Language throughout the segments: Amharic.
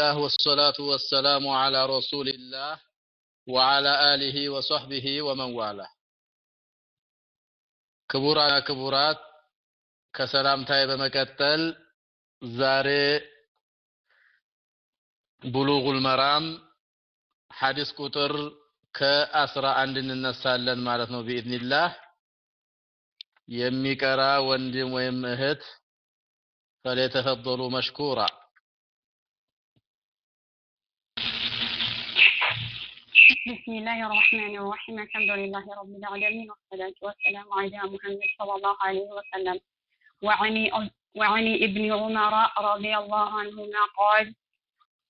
الله والصلاة والسلام على رسول الله وعلى آله وصحبه ومن والاه. كبرا كبرات كسلام تايب مكتل زاري بلوغ المرام حديث كتر كأسرى عند النسالن مالتنا بإذن الله يمي كرا وندم ويمهت فليتفضلوا مشكورا بسم الله الرحمن الرحيم. الحمد لله رب العالمين والصلاة والسلام على محمد صلى الله عليه وسلم. وعن وعن ابن عمر رضي الله عنهما قال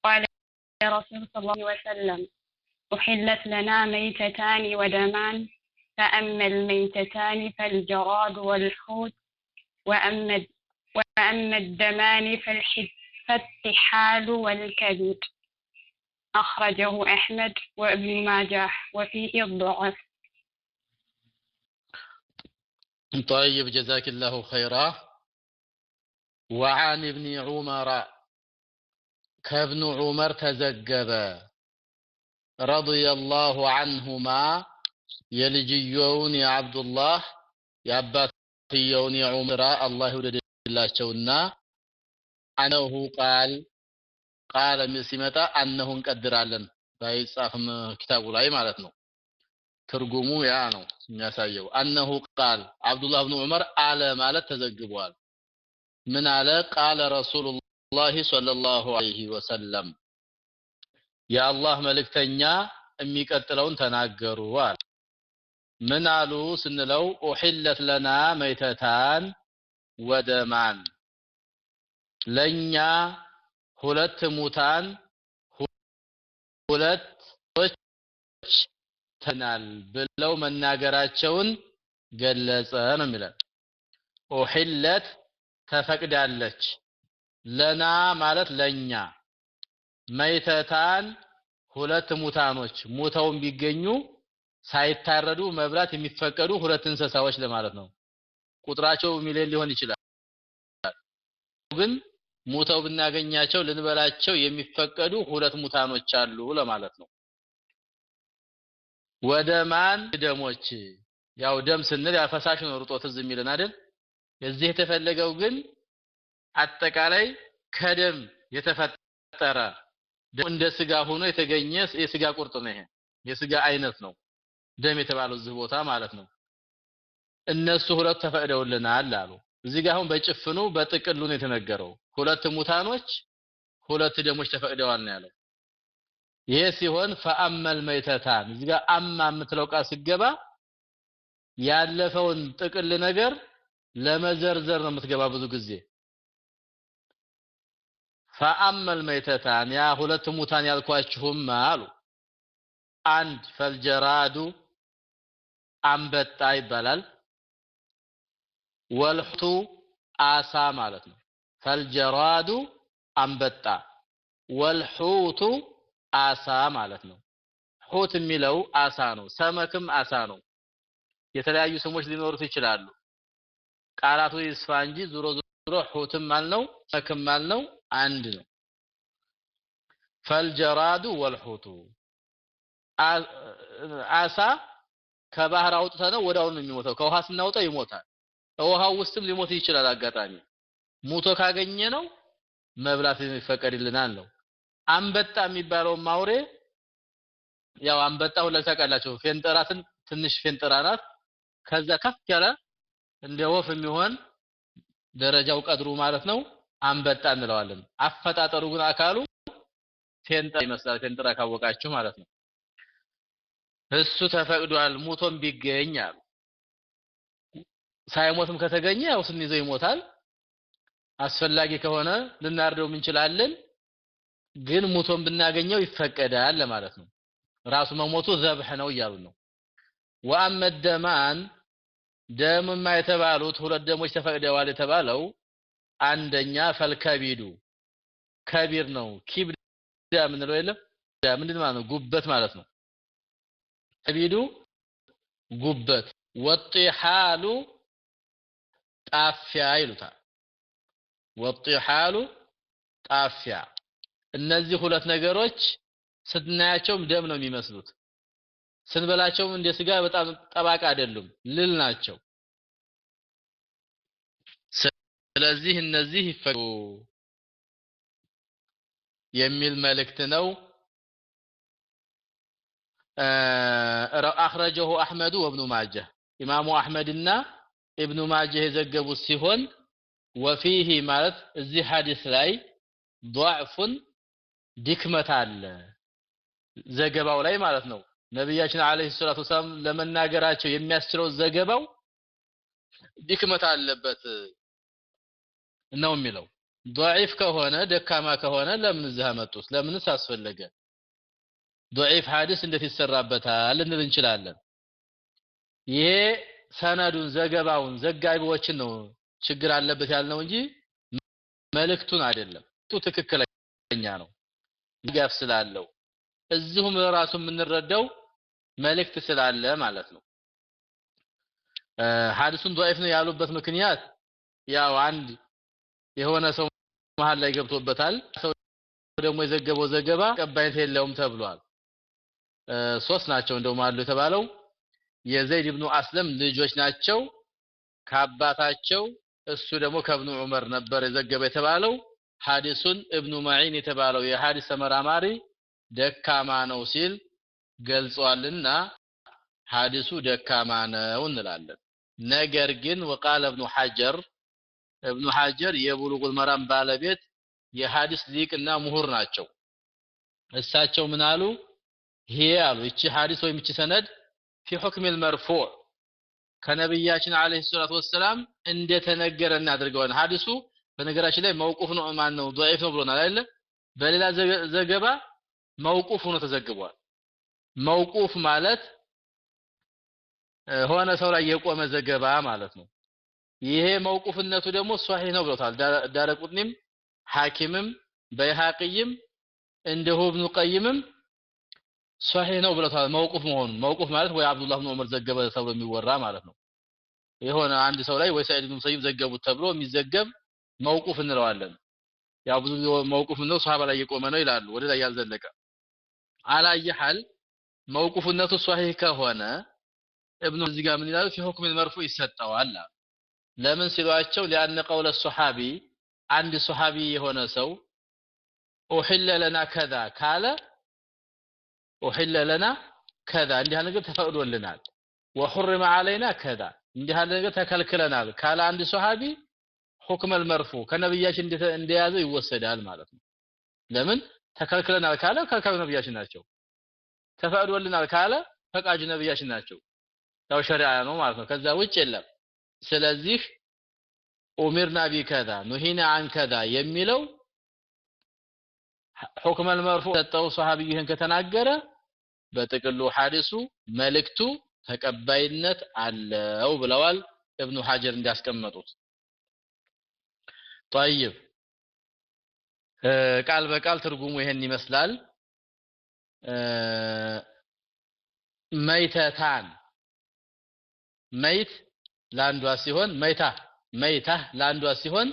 قال رسول صلى الله عليه وسلم أحلت لنا ميتتان ودمان فأما الميتتان فالجراد والحوت وأما وأما الدمان فالطحال والكبد أخرجه أحمد وابن ماجه وفيه الضعف طيب جزاك الله خيرا وعن ابن عمر كابن عمر تزجب رضي الله عنهما የልጅየውን የአብዱላህ የአባትየውን የዑምራ አላህ ይውደድላቸውና አነሁ ቃል ቃለ ሲመጣ አነሁ እንቀድራለን ባይጻፍም ኪታቡ ላይ ማለት ነው። ትርጉሙ ያ ነው የሚያሳየው። አነሁ ቃል አብዱላህ ብኑ ዑመር አለ ማለት ተዘግቧል። ምን አለ? ቃለ ረሱሉላህ ሰለላሁ ዐለይሂ ወሰለም። የአላህ መልእክተኛ የሚቀጥለውን ተናገሩ አለ። ምን አሉ ስንለው ኡሂለት ለና መይተታን ወደማን ለኛ ሁለት ሙታን ሁለት ተናል ብለው መናገራቸውን ገለጸ ነው የሚለን ኡሂለት ተፈቅዳለች። ለና ማለት ለኛ መይተታን ሁለት ሙታኖች። ሙተውን ቢገኙ ሳይታረዱ መብላት የሚፈቀዱ ሁለት እንስሳዎች ለማለት ነው። ቁጥራቸው ሚሊዮን ሊሆን ይችላል። ግን ሙተው ብናገኛቸው ልንበላቸው የሚፈቀዱ ሁለት ሙታኖች አሉ ለማለት ነው። ወደ ማን ደሞች? ያው ደም ስንል ያፈሳሽ ነው ሩጦ ትዝ የሚልን አይደል? እዚህ የተፈለገው ግን አጠቃላይ ከደም የተፈጠረ እንደ ስጋ ሆኖ የተገኘ የስጋ ቁርጥ ነው ይሄ። የስጋ አይነት ነው ደም የተባለው እዚህ ቦታ ማለት ነው። እነሱ ሁለት ተፈቅደውልናል አሉ እዚህ ጋር አሁን በጭፍኑ በጥቅሉ ነው የተነገረው። ሁለት ሙታኖች ሁለት ደሞች ተፈቅደዋል ነው ያለው። ይሄ ሲሆን ፈአመል መይተታን እዚህ ጋር አማ የምትለው ቃል ሲገባ ያለፈውን ጥቅል ነገር ለመዘርዘር ነው የምትገባ ብዙ ጊዜ። ፈአመል መይተታን ያ ሁለት ሙታን ያልኳችሁም አሉ። አንድ ፈልጀራዱ አንበጣ ይባላል ወልሁቱ አሳ ማለት ነው። ፈልጀራዱ አንበጣ ወልሁቱ አሳ ማለት ነው። ሁት የሚለው አሳ ነው ሰመክም አሳ ነው። የተለያዩ ስሞች ሊኖሩት ይችላሉ። ቃላቱ ይስፋ እንጂ ዙሮ ዙሮ ሁትም አልነው ሰመክም አልነው አንድ ነው። ፈልጀራዱ ወልሁቱ አሳ ከባህር አውጥተ ነው ወዳውን ነው የሚሞተው። ከውሃ ስናውጣው ይሞታል ውሃው ውስጥም ሊሞት ይችላል አጋጣሚ። ሙቶ ካገኘ ነው መብላት ይፈቀድልናል ነው አንበጣ የሚባለው ማውሬ ያው አንበጣ ሁለት ታውቃላችሁ። ፌንጠራትን ትንሽ ፌንጠራ ናት። ከዛ ከፍ ያለ እንደ ወፍ የሚሆን ደረጃው ቀድሩ ማለት ነው። አንበጣ እንለዋለን። አፈጣጠሩ ግን አካሉ ፌንጠራ ይመስላል። ፌንጠራ ካወቃችሁ ማለት ነው። እሱ ተፈቅዷል። ሙቶም አሉ ሳይሞትም ከተገኘ ያው ስንይዘው ይሞታል። አስፈላጊ ከሆነ ልናርደው እንችላለን ግን ሙቶም ብናገኘው ይፈቀዳል ለማለት ነው። ራሱ መሞቱ ዘብህ ነው እያሉ ነው። ወአመደማን ደምማ የተባሉት ሁለት ደሞች ተፈቅደዋል የተባለው አንደኛ ፈልከቢዱ ከቢር ነው። ኪብዳ ምንለው የለም። ምንድን ማለት ነው? ጉበት ማለት ነው። ከቢዱ ጉበት። ወጢሓሉ ጣፊያ ይሉታል። ወጢሓሉ ጣፊያ። እነዚህ ሁለት ነገሮች ስናያቸውም ደም ነው የሚመስሉት። ስንበላቸውም እንደ ስጋ በጣም ጠባቅ አይደሉም፣ ልል ናቸው። ስለዚህ እነዚህ ይፈሩ የሚል መልእክት ነው። አኽረጀሁ አሕመዱ ወብኑ ማጀህ ኢማሙ አሕመድና ኢብኑ ማጀህ የዘገቡት ሲሆን ወፊሂ ማለት እዚህ ሐዲስ ላይ ضعفን ድክመት አለ ዘገባው ላይ ማለት ነው። ነብያችን አለይሂ ሰላቱ ወሰላም ለመናገራቸው የሚያስችለው ዘገባው ድክመት አለበት ነው የሚለው። ضعيف ከሆነ ደካማ ከሆነ ለምን እዚህ መጡት ለምንስ አስፈለገ? ضعيف ሐዲስ እንዴት ይሰራበታል እንል እንችላለን? ይሄ ሰነዱን ዘገባውን ዘጋቢዎችን ነው ችግር አለበት ያልነው እንጂ መልእክቱን አይደለም ቱ ትክክለኛ ነው ጋፍ ስላለው እዚሁም ራሱ የምንረዳው መልእክት ስላለ ማለት ነው ሐዲሱን ضعيف ነው ያሉበት ምክንያት ያው አንድ የሆነ ሰው መሃል ላይ ገብቶበታል ሰው ደግሞ የዘገበው ዘገባ ቀባይነት የለውም ተብሏል ሶስት ናቸው እንደውም አሉ የተባለው የዘይድ ኢብኑ አስለም ልጆች ናቸው። ከአባታቸው እሱ ደግሞ ከብኑ ዑመር ነበር የዘገበ የተባለው። ሐዲሱን እብኑ ማዒን የተባለው የሐዲስ ተመራማሪ ደካማ ነው ሲል ገልጿልና ሐዲሱ ደካማ ነው እንላለን። ነገር ግን ወቃለ እብኑ ሐጀር እብኑ ሐጀር የቡሉጉል መራም ባለቤት የሐዲስ ሊቅና ምሁር ናቸው። እሳቸው ምን አሉ? ይሄ አሉ። እቺ ሐዲስ ወይም እቺ ሰነድ في حكم المرفوع ከነብያችን አለይሂ ሰላቱ ወሰላም እንደተነገረ እናድርገዋለን ሐዲሱ በነገራችን ላይ መውቁፍ ነው ማን ነው ضعيف ነው ብሎናል አይደል በሌላ ዘገባ መውቁፍ ሆኖ ተዘግቧል መውቁፍ ማለት ሆነ ሰው ላይ የቆመ ዘገባ ማለት ነው ይሄ መውቁፍነቱ ደግሞ ሷሂህ ነው ብለውታል ዳረቁጥኒም ሐኪምም በይሃቅይም እንደሁ ኢብኑ ቀይምም ሷሂህ ነው ብለውታል መውቁፍ መሆኑን መውቁፍ ማለት ወይ አብዱላህ ብን ዑመር ዘገበ ተብሎ የሚወራ ማለት ነው የሆነ አንድ ሰው ላይ ወይ ሰዒድ ብን ሙሰይብ ዘገቡት ተብሎ የሚዘገብ መውቁፍ እንለዋለን ያው ብዙ መውቁፍ ነው ሷሃባ ላይ የቆመ ነው ይላሉ ወደ ላይ ያልዘለቀ አላየሐል መውቁፍነቱ ሷሂህ ከሆነ እብኑ እዚህ ጋር ምን ይላሉ في حكم المرفوع ይሰጠዋል ለምን ሲሏቸው ሊአነ ቀውለ ሱሐቢ አንድ ሱሐቢ የሆነ ሰው ኡሂለ ለና ከዛ ካለ ኡሂለ ለና ከዛ እንዲህ ነገር ተፈቅዶልናል ወሑርመ አለይና ከዛ እንዲህ ነገር ተከልክለናል ካለ አንድ ሱሐቢ ሁክም አልመርፉ ከነብያችን እንደያዘው ይወሰዳል ማለት ነው ለምን ተከልክለናል ካለ ከልካዩ ነብያችን ናቸው ተፈቅዶልናል ካለ ፈቃጅ ነብያችን ናቸው ያው ሸሪዓ ነው ማለት ነው። ከዛ ውጭ የለም። ስለዚህ ኡሚርና ቢከዛ ኑሂና አን ከዛ የሚለው ሁክም አልመርፉ ሰጠው ሱሐቢ ይህን ከተናገረ በጥቅሉ ሐዲሱ መልእክቱ ተቀባይነት አለው ብለዋል እብኑ ሐጀር እንዲያስቀመጡት طيب ቃል በቃል ትርጉሙ ይሄን ይመስላል መይተታን መይት ለአንዷ ሲሆን መይታ መይታ ለአንዷ ሲሆን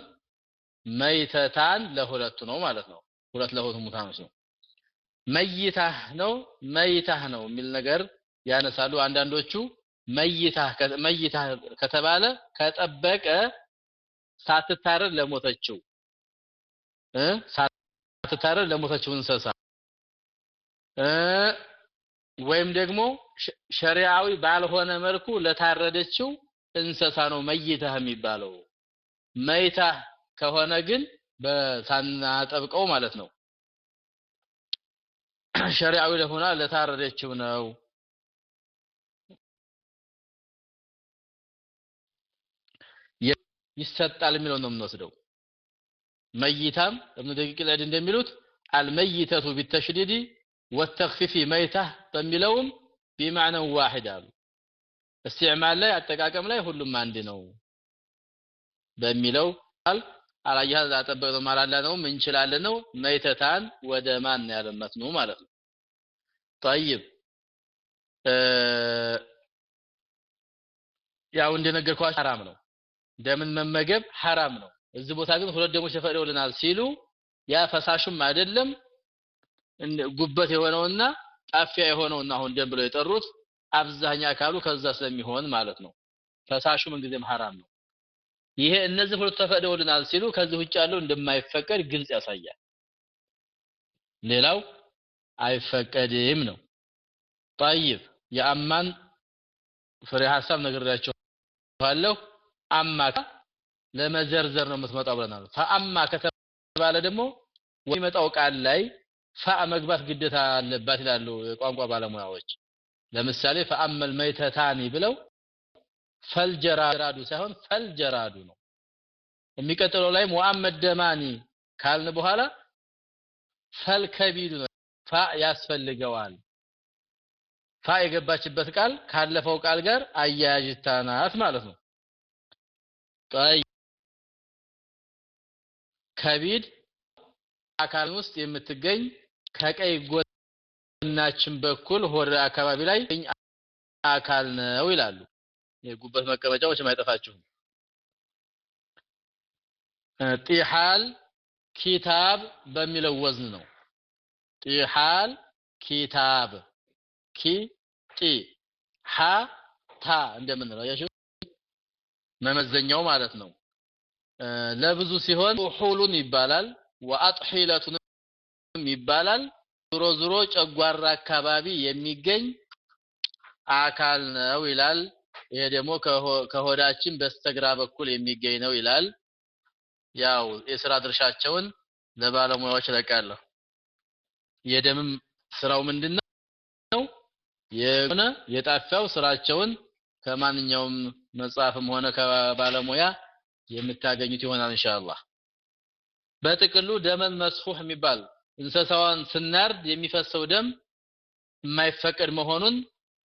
መይተታን ለሁለቱ ነው ማለት ነው ሁለት ለሁለቱ ሙታኖች ነው መይታህ ነው መይታህ ነው የሚል ነገር ያነሳሉ። አንዳንዶቹ መይታህ ከተባለ ከጠበቀ ሳትታረድ ለሞተችው። ሳትታረድ ለሞተችው እንስሳ። ወይም ደግሞ ሸሪዓዊ ባልሆነ መልኩ ለታረደችው እንስሳ ነው መይታህ የሚባለው። መይታህ ከሆነ ግን በሳናጠብቀው ማለት ነው። ሸሪዓዊ ለሆና ለታረደችው ነው። ይሰጣል የሚለው ነው የምንወስደው። መይታም እብኑ ደቂቅ ለድ እንደሚሉት አልመይተቱ ቢተሽዲዲ ወተኽፊፊ መይታ በሚለውም ቢማዕነው ዋሂድ አሉ። እስቲዕማል ላይ አጠቃቀም ላይ ሁሉም አንድ ነው በሚለው ቃል አላያ ላጠበቅ ነው ማላላ ነው እንችላለን ነው መይተታን ወደ ማን ያለመት ነው ማለት ነው طيب ያው እንደነገርኳችሁ ሐራም ነው ደምን መመገብ ሐራም ነው እዚህ ቦታ ግን ሁለት ደሞች ተፈቅደውልናል ሲሉ ያ ፈሳሹም አይደለም ጉበት የሆነውና ጣፊያ የሆነውና አሁን ደም ብለው የጠሩት አብዛኛ አካሉ ከዛ ስለሚሆን ማለት ነው። ፈሳሹ ምንጊዜም ሐራም ነው። ይሄ እነዚህ ሁለቱ ተፈቅደውልናል ሲሉ ከዚህ ውጭ ያለው እንደማይፈቀድ ግልጽ ያሳያል። ሌላው አይፈቀድም ነው። ጠይብ የአማን ፍሬ ሀሳብ ነግሬያችኋለሁ። አማ ለመዘርዘር ነው የምትመጣው ብለናል። ፈአማ ከተባለ ደግሞ የሚመጣው ቃል ላይ ፋ መግባት ግዴታ አለባት ይላሉ የቋንቋ ባለሙያዎች። ለምሳሌ ፈአመል መይተታኒ ብለው ፈልጀራዱ ሳይሆን ፈልጀራዱ ነው። የሚቀጥለው ላይ ሙአመድ ደማኒ ካልን በኋላ ፈልከቢዱ ነው። ፋ ያስፈልገዋል። ፋ የገባችበት ቃል ካለፈው ቃል ጋር አያያዥታ ናት ማለት ነው። ጠይ ከቢድ አካል ውስጥ የምትገኝ ከቀይ ጎናችን በኩል ሆድ አካባቢ ላይ አካል ነው ይላሉ። የጉበት መቀመጫዎች አይጠፋችሁም። ጢሓል ኪታብ በሚለው ወዝን ነው። ጢሓል ኪታብ ኪ ጢ ሐ ታ እንደምንለው ያሽው መመዘኛው ማለት ነው። ለብዙ ሲሆን ሑሉን ይባላል። ወአጥሒለቱንም ይባላል። ዙሮ ዙሮ ጨጓራ አካባቢ የሚገኝ አካል ነው ይላል። ይሄ ደግሞ ከሆዳችን በስተግራ በኩል የሚገኝ ነው ይላል። ያው የስራ ድርሻቸውን ለባለሙያዎች ለቃለሁ። የደምም ስራው ምንድነው? የሆነ የጣፊያው ስራቸውን ከማንኛውም መጽሐፍም ሆነ ከባለሙያ የምታገኙት ይሆናል ኢንሻአላህ። በጥቅሉ ደመን መስፉህ የሚባል እንስሳዋን ስናርድ የሚፈሰው ደም የማይፈቀድ መሆኑን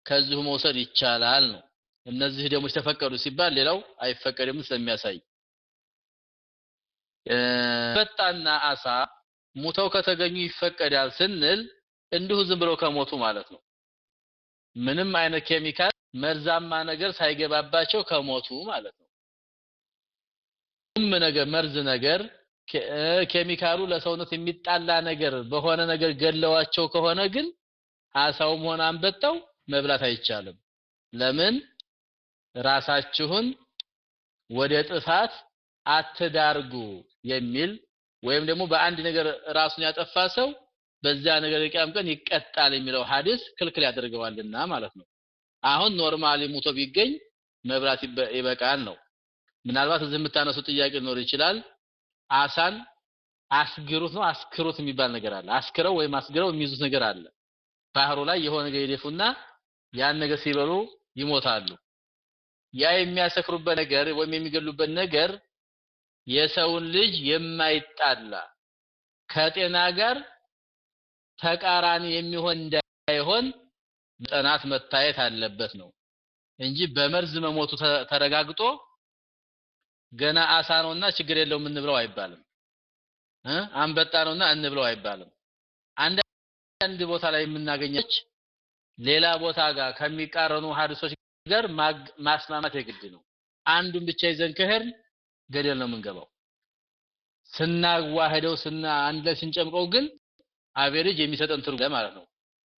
ከዚሁ መውሰድ ይቻላል ነው። እነዚህ ደሞች ተፈቀዱ ሲባል ሌላው አይፈቀድም ስለሚያሳይ በጣና አሳ ሙተው ከተገኙ ይፈቀዳል ስንል እንዲሁ ዝም ብለው ከሞቱ ማለት ነው። ምንም አይነት ኬሚካል መርዛማ ነገር ሳይገባባቸው ከሞቱ ማለት ነው። ምንም ነገር መርዝ ነገር ኬሚካሉ ለሰውነት የሚጣላ ነገር በሆነ ነገር ገለዋቸው ከሆነ ግን አሳውም ሆነ አንበጣው መብላት አይቻልም። ለምን? ራሳችሁን ወደ ጥፋት አትዳርጉ የሚል ወይም ደግሞ በአንድ ነገር ራሱን ያጠፋ ሰው በዛ ነገር የቂያም ቀን ይቀጣል የሚለው ሐዲስ ክልክል ያደርገዋልና ማለት ነው። አሁን normally ሞቶ ቢገኝ መብላት ይበቃል ነው። ምናልባት እዚህ የምታነሱ ጥያቄ ሊኖር ይችላል። አሳን አስግሩት ነው አስክሩት የሚባል ነገር አለ። አስክረው ወይም አስግረው የሚይዙት ነገር አለ። ባህሩ ላይ የሆነ ነገር ይደፉና ያን ነገር ሲበሉ ይሞታሉ። ያ የሚያሰክሩበት ነገር ወይም የሚገሉበት ነገር የሰውን ልጅ የማይጣላ ከጤና ጋር ተቃራኒ የሚሆን እንዳይሆን ጥናት መታየት አለበት ነው እንጂ በመርዝ መሞቱ ተረጋግጦ ገና አሳ ነውና ችግር የለውም እንብለው አይባልም። እ? አንበጣ ነውና እንብለው አይባልም። አንዳንድ ቦታ ላይ የምናገኘች ሌላ ቦታ ጋር ከሚቃረኑ ሀዲሶች ጋር ማስማማት የግድ ነው። አንዱን ብቻ ይዘን ከሄድን ገደል ነው የምንገባው። ስናዋህደው ስና አንድ ላይ ስንጨምቀው ግን አቬሬጅ የሚሰጠን ትርጉም ማለት ነው።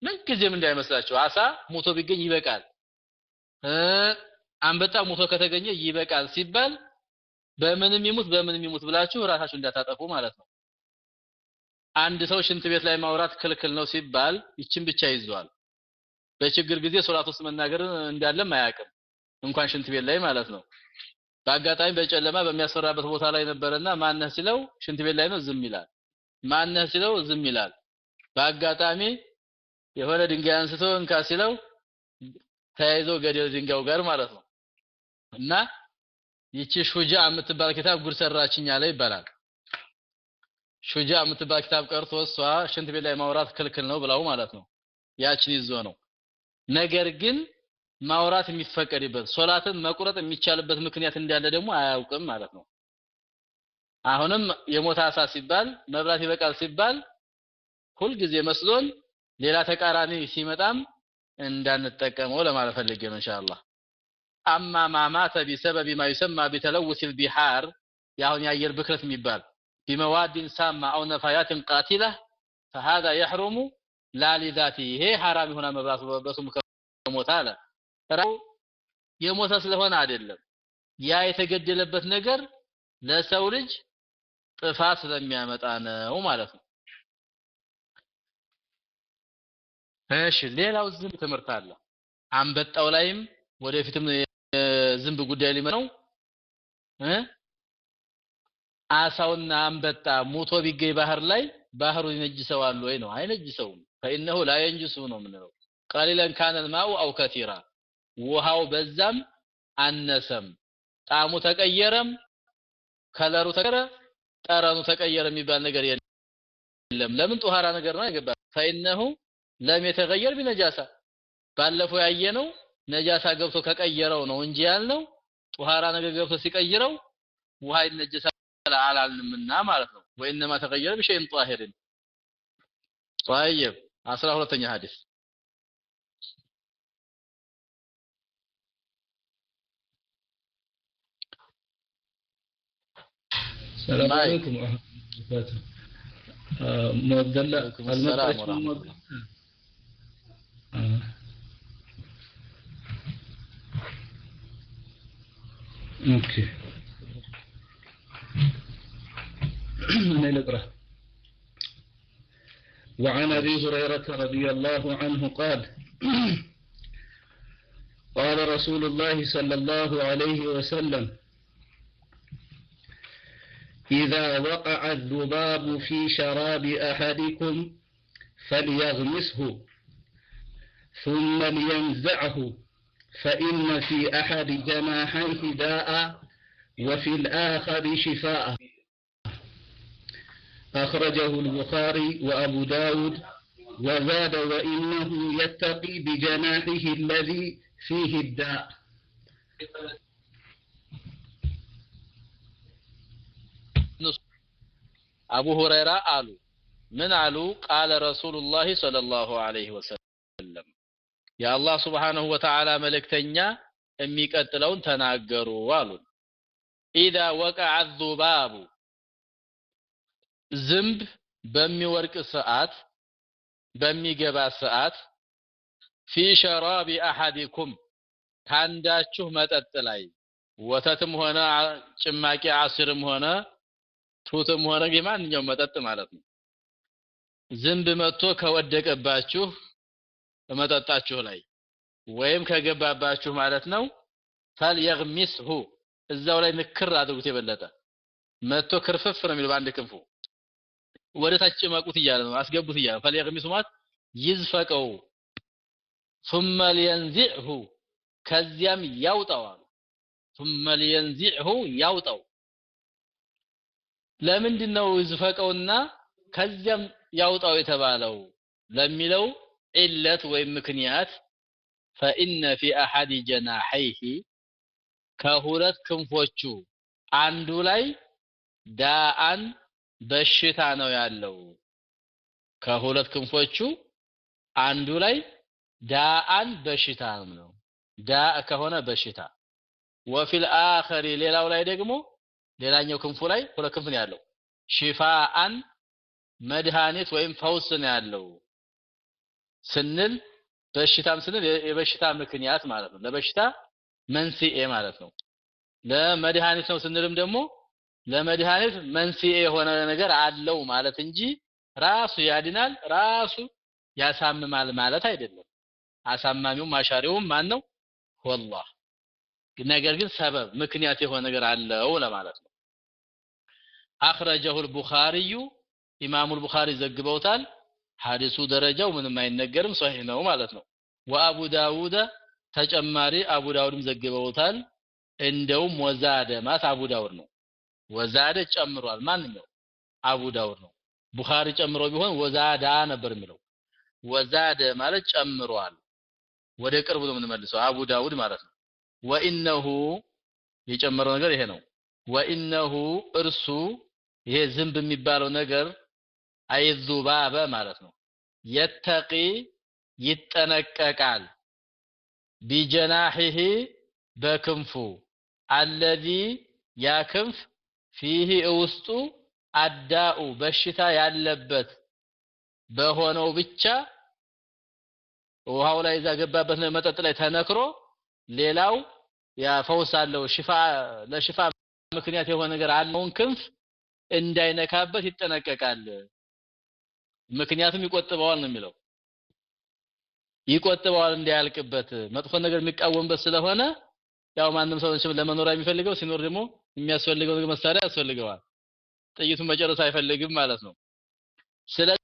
ምን ጊዜም እንዳይመስላችሁ አሳ ሞቶ ቢገኝ ይበቃል። አንበጣ ሞቶ ከተገኘ ይበቃል ሲባል በምንም ይሙት በምንም ይሙት ብላችሁ ራሳችሁ እንዳታጠፉ ማለት ነው። አንድ ሰው ሽንት ቤት ላይ ማውራት ክልክል ነው ሲባል ይችን ብቻ ይዟል በችግር ጊዜ ሶላት ውስጥ መናገር እንዳለም አያውቅም። እንኳን ሽንት ቤት ላይ ማለት ነው። በአጋጣሚ በጨለማ በሚያስፈራበት ቦታ ላይ ነበረና ማነህ ሲለው ሽንት ቤት ላይ ነው ዝም ይላል። ማነህ ሲለው ዝም ይላል። በአጋጣሚ የሆነ ድንጋይ አንስቶ እንካ ሲለው ተያይዞ ገደል ድንጋዩ ጋር ማለት ነው። እና ይቺ ሹጃ የምትባል ኪታብ ጉድ ሰራችኝ አለ ይባላል። ሹጃ የምትባል ኪታብ ቀርቶ እሷ ሽንት ቤት ላይ ማውራት ክልክል ነው ብላው ማለት ነው። ያችን ይዞ ነው ነገር ግን ማውራት የሚፈቀድበት ሶላትን መቁረጥ የሚቻልበት ምክንያት እንዳለ ደግሞ አያውቅም ማለት ነው አሁንም የሞተ አሳ ሲባል መብላት ይበቃል ሲባል ሁልጊዜ መስሎን ሌላ ተቃራኒ ሲመጣም እንዳንጠቀመው ለማለት ፈልጌ ነው ኢንሻአላህ አማ ማማተ ቢሰበብ ማ ይሰማ ቢተለውስ البحار ያሁን የአየር ብክለት የሚባል ቢመዋድን ሳማ አው ነፋያትን ቃቲላ فهذا يحرم ላሊዛቲ ይሄ ሐራም የሆነ መብራት በሱ ከሞተ አለ። ራው የሞተ ስለሆነ አይደለም። ያ የተገደለበት ነገር ለሰው ልጅ ጥፋት ስለሚያመጣ ነው ማለት ነው። እሺ ሌላው ዝንብ ትምህርት አለ። አንበጣው ላይም ወደፊትም ዝንብ ጉዳይ ሊመነው እ? አሳውና አንበጣ ሞቶ ቢገኝ ባህር ላይ ባህሩ ይነጅሰዋል ወይ ነው? አይነጅሰውም። فانه لا ينجسه ነው ምንለው قليلا كان الماء او كثيرا ውሃው በዛም አነሰም ጣዕሙ ተቀየረም ከለሩ ተቀየረ ጠረኑ ተቀየረ የሚባል ነገር የለም ለምን ጧሃራ ነገር ነው አይገባ فانه ለም የተገየር ቢነጃሳ ባለፈው ያየነው ነጃሳ ገብቶ ከቀየረው ነው እንጂ ያልነው ጧሃራ ነገር ገብቶ ሲቀይረው ውሃ ይነጀሳል አላልንምና ማለት ነው ወይንማ ተቀየረ بشيء طاهر طيب አስራ ሁለተኛ ሐዲስ። ሰላም አለይኩም ሙአዘላ አልመጣችም وعن أبي هريرة رضي الله عنه قال قال رسول الله صلى الله عليه وسلم إذا وقع الذباب في شراب أحدكم فليغمسه ثم لينزعه فإن في أحد جناحيه داء وفي الآخر شفاء أخرجه البخاري وأبو داود وزاد وإنه يتقي بجناحه الذي فيه الداء አቡ ሁረይራ አሉ ምን አሉ ቃለ ረሱሉላህ ሰለላሁ ዐለይሂ ወሰለም የአላህ ስብሓንሁ ወተዓላ መልእክተኛ የሚቀጥለውን ተናገሩ አሉ ኢዛ ወቀዐ ዙባቡ ዝንብ በሚወርቅ ሰዓት በሚገባ ሰዓት ፊ ሸራቢ አሐዲኩም ካንዳችሁ መጠጥ ላይ ወተትም ሆነ ጭማቂ አስርም ሆነ ቱትም ሆነ የማንኛውም መጠጥ ማለት ነው። ዝንብ መጥቶ ከወደቀባችሁ በመጠጣችሁ ላይ ወይም ከገባባችሁ ማለት ነው ፈልየግሚስሁ እዛው ላይ ንክር አድርጉት የበለጠ። መጥቶ ክርፍፍ ነው የሚለው በአንድ ክንፉ ወደ ታች ጭመቁት እያለ ነው አስገቡት እያለ ነው ፈልየግሚሱ ማለት ይዝፈቀው ثم لينزعه ከዚያም ያውጣው አሉ ثم لينزعه ያውጣው ለምንድን ነው ይዝፈቀውና ከዚያም ያውጣው የተባለው ለሚለው ዒለት ወይም ምክንያት فإن في أحد جناحيه ከሁለት ክንፎቹ አንዱ ላይ ዳአን በሽታ ነው ያለው። ከሁለት ክንፎቹ አንዱ ላይ ዳአን በሽታ ነው። ዳ ከሆነ በሽታ። ወፊል አኸሪ ሌላው ላይ ደግሞ ሌላኛው ክንፉ ላይ ሁለት ክንፍ ነው ያለው። ሽፋአን መድኃኒት ወይም ፈውስ ነው ያለው ስንል በሽታም ስንል የበሽታ ምክንያት ማለት ነው። ለበሽታ መንስኤ ማለት ነው። ለመድኃኒት ነው ስንልም ደግሞ ለመድኃኒት መንስኤ የሆነ ነገር አለው ማለት እንጂ ራሱ ያድናል ራሱ ያሳምማል ማለት አይደለም። አሳማሚውም አሻሪውም ማን ነው? ወላህ ነገር ግን ሰበብ ምክንያት የሆነ ነገር አለው ለማለት ነው። አኽረጀሁ አልቡኻሪዩ ኢማሙ አልቡኻሪ ዘግበውታል። ሐዲሱ ደረጃው ምንም አይነገርም ሶሒህ ነው ማለት ነው። ወአቡ ዳውድ ተጨማሪ አቡ ዳውድም ዘግበውታል። እንደውም ወዛደ ማለት አቡ ዳውድ ነው ወዛደ ጨምሯል። ማንኛው አቡ ዳውድ ነው። ቡኻሪ ጨምሮ ቢሆን ወዛዳ ነበር የሚለው። ወዛደ ማለት ጨምሯል። ወደ ቅርቡ ነው የምንመልሰው። አቡ ዳውድ ማለት ነው። ወኢነሁ የጨመረው ነገር ይሄ ነው። ወኢነሁ እርሱ ይሄ ዝንብ የሚባለው ነገር አይዙባበ ማለት ነው። የተቂ ይጠነቀቃል። ቢጀናሂህ በክንፉ አለዚ ያ ክንፍ ፊህ ውስጡ አዳኡ በሽታ ያለበት በሆነው ብቻ ውሃው ላይ እዛ ገባበት መጠጥ ላይ ተነክሮ ሌላው ያ ፈውስ አለው። ሽፋ ለሽፋ ምክንያት የሆነ ነገር አለውን ክንፍ እንዳይነካበት ይጠነቀቃል። ምክንያቱም ይቆጥበዋል ነው የሚለው። ይቆጥበዋል እንዳያልቅበት መጥፎ ነገር የሚቃወምበት ስለሆነ ያው ማንም ሰው ለመኖሪያ የሚፈልገው ሲኖር ደግሞ የሚያስፈልገው መሳሪያ ያስፈልገዋል። ጥይቱን መጨረስ አይፈልግም ማለት ነው። ስለዚህ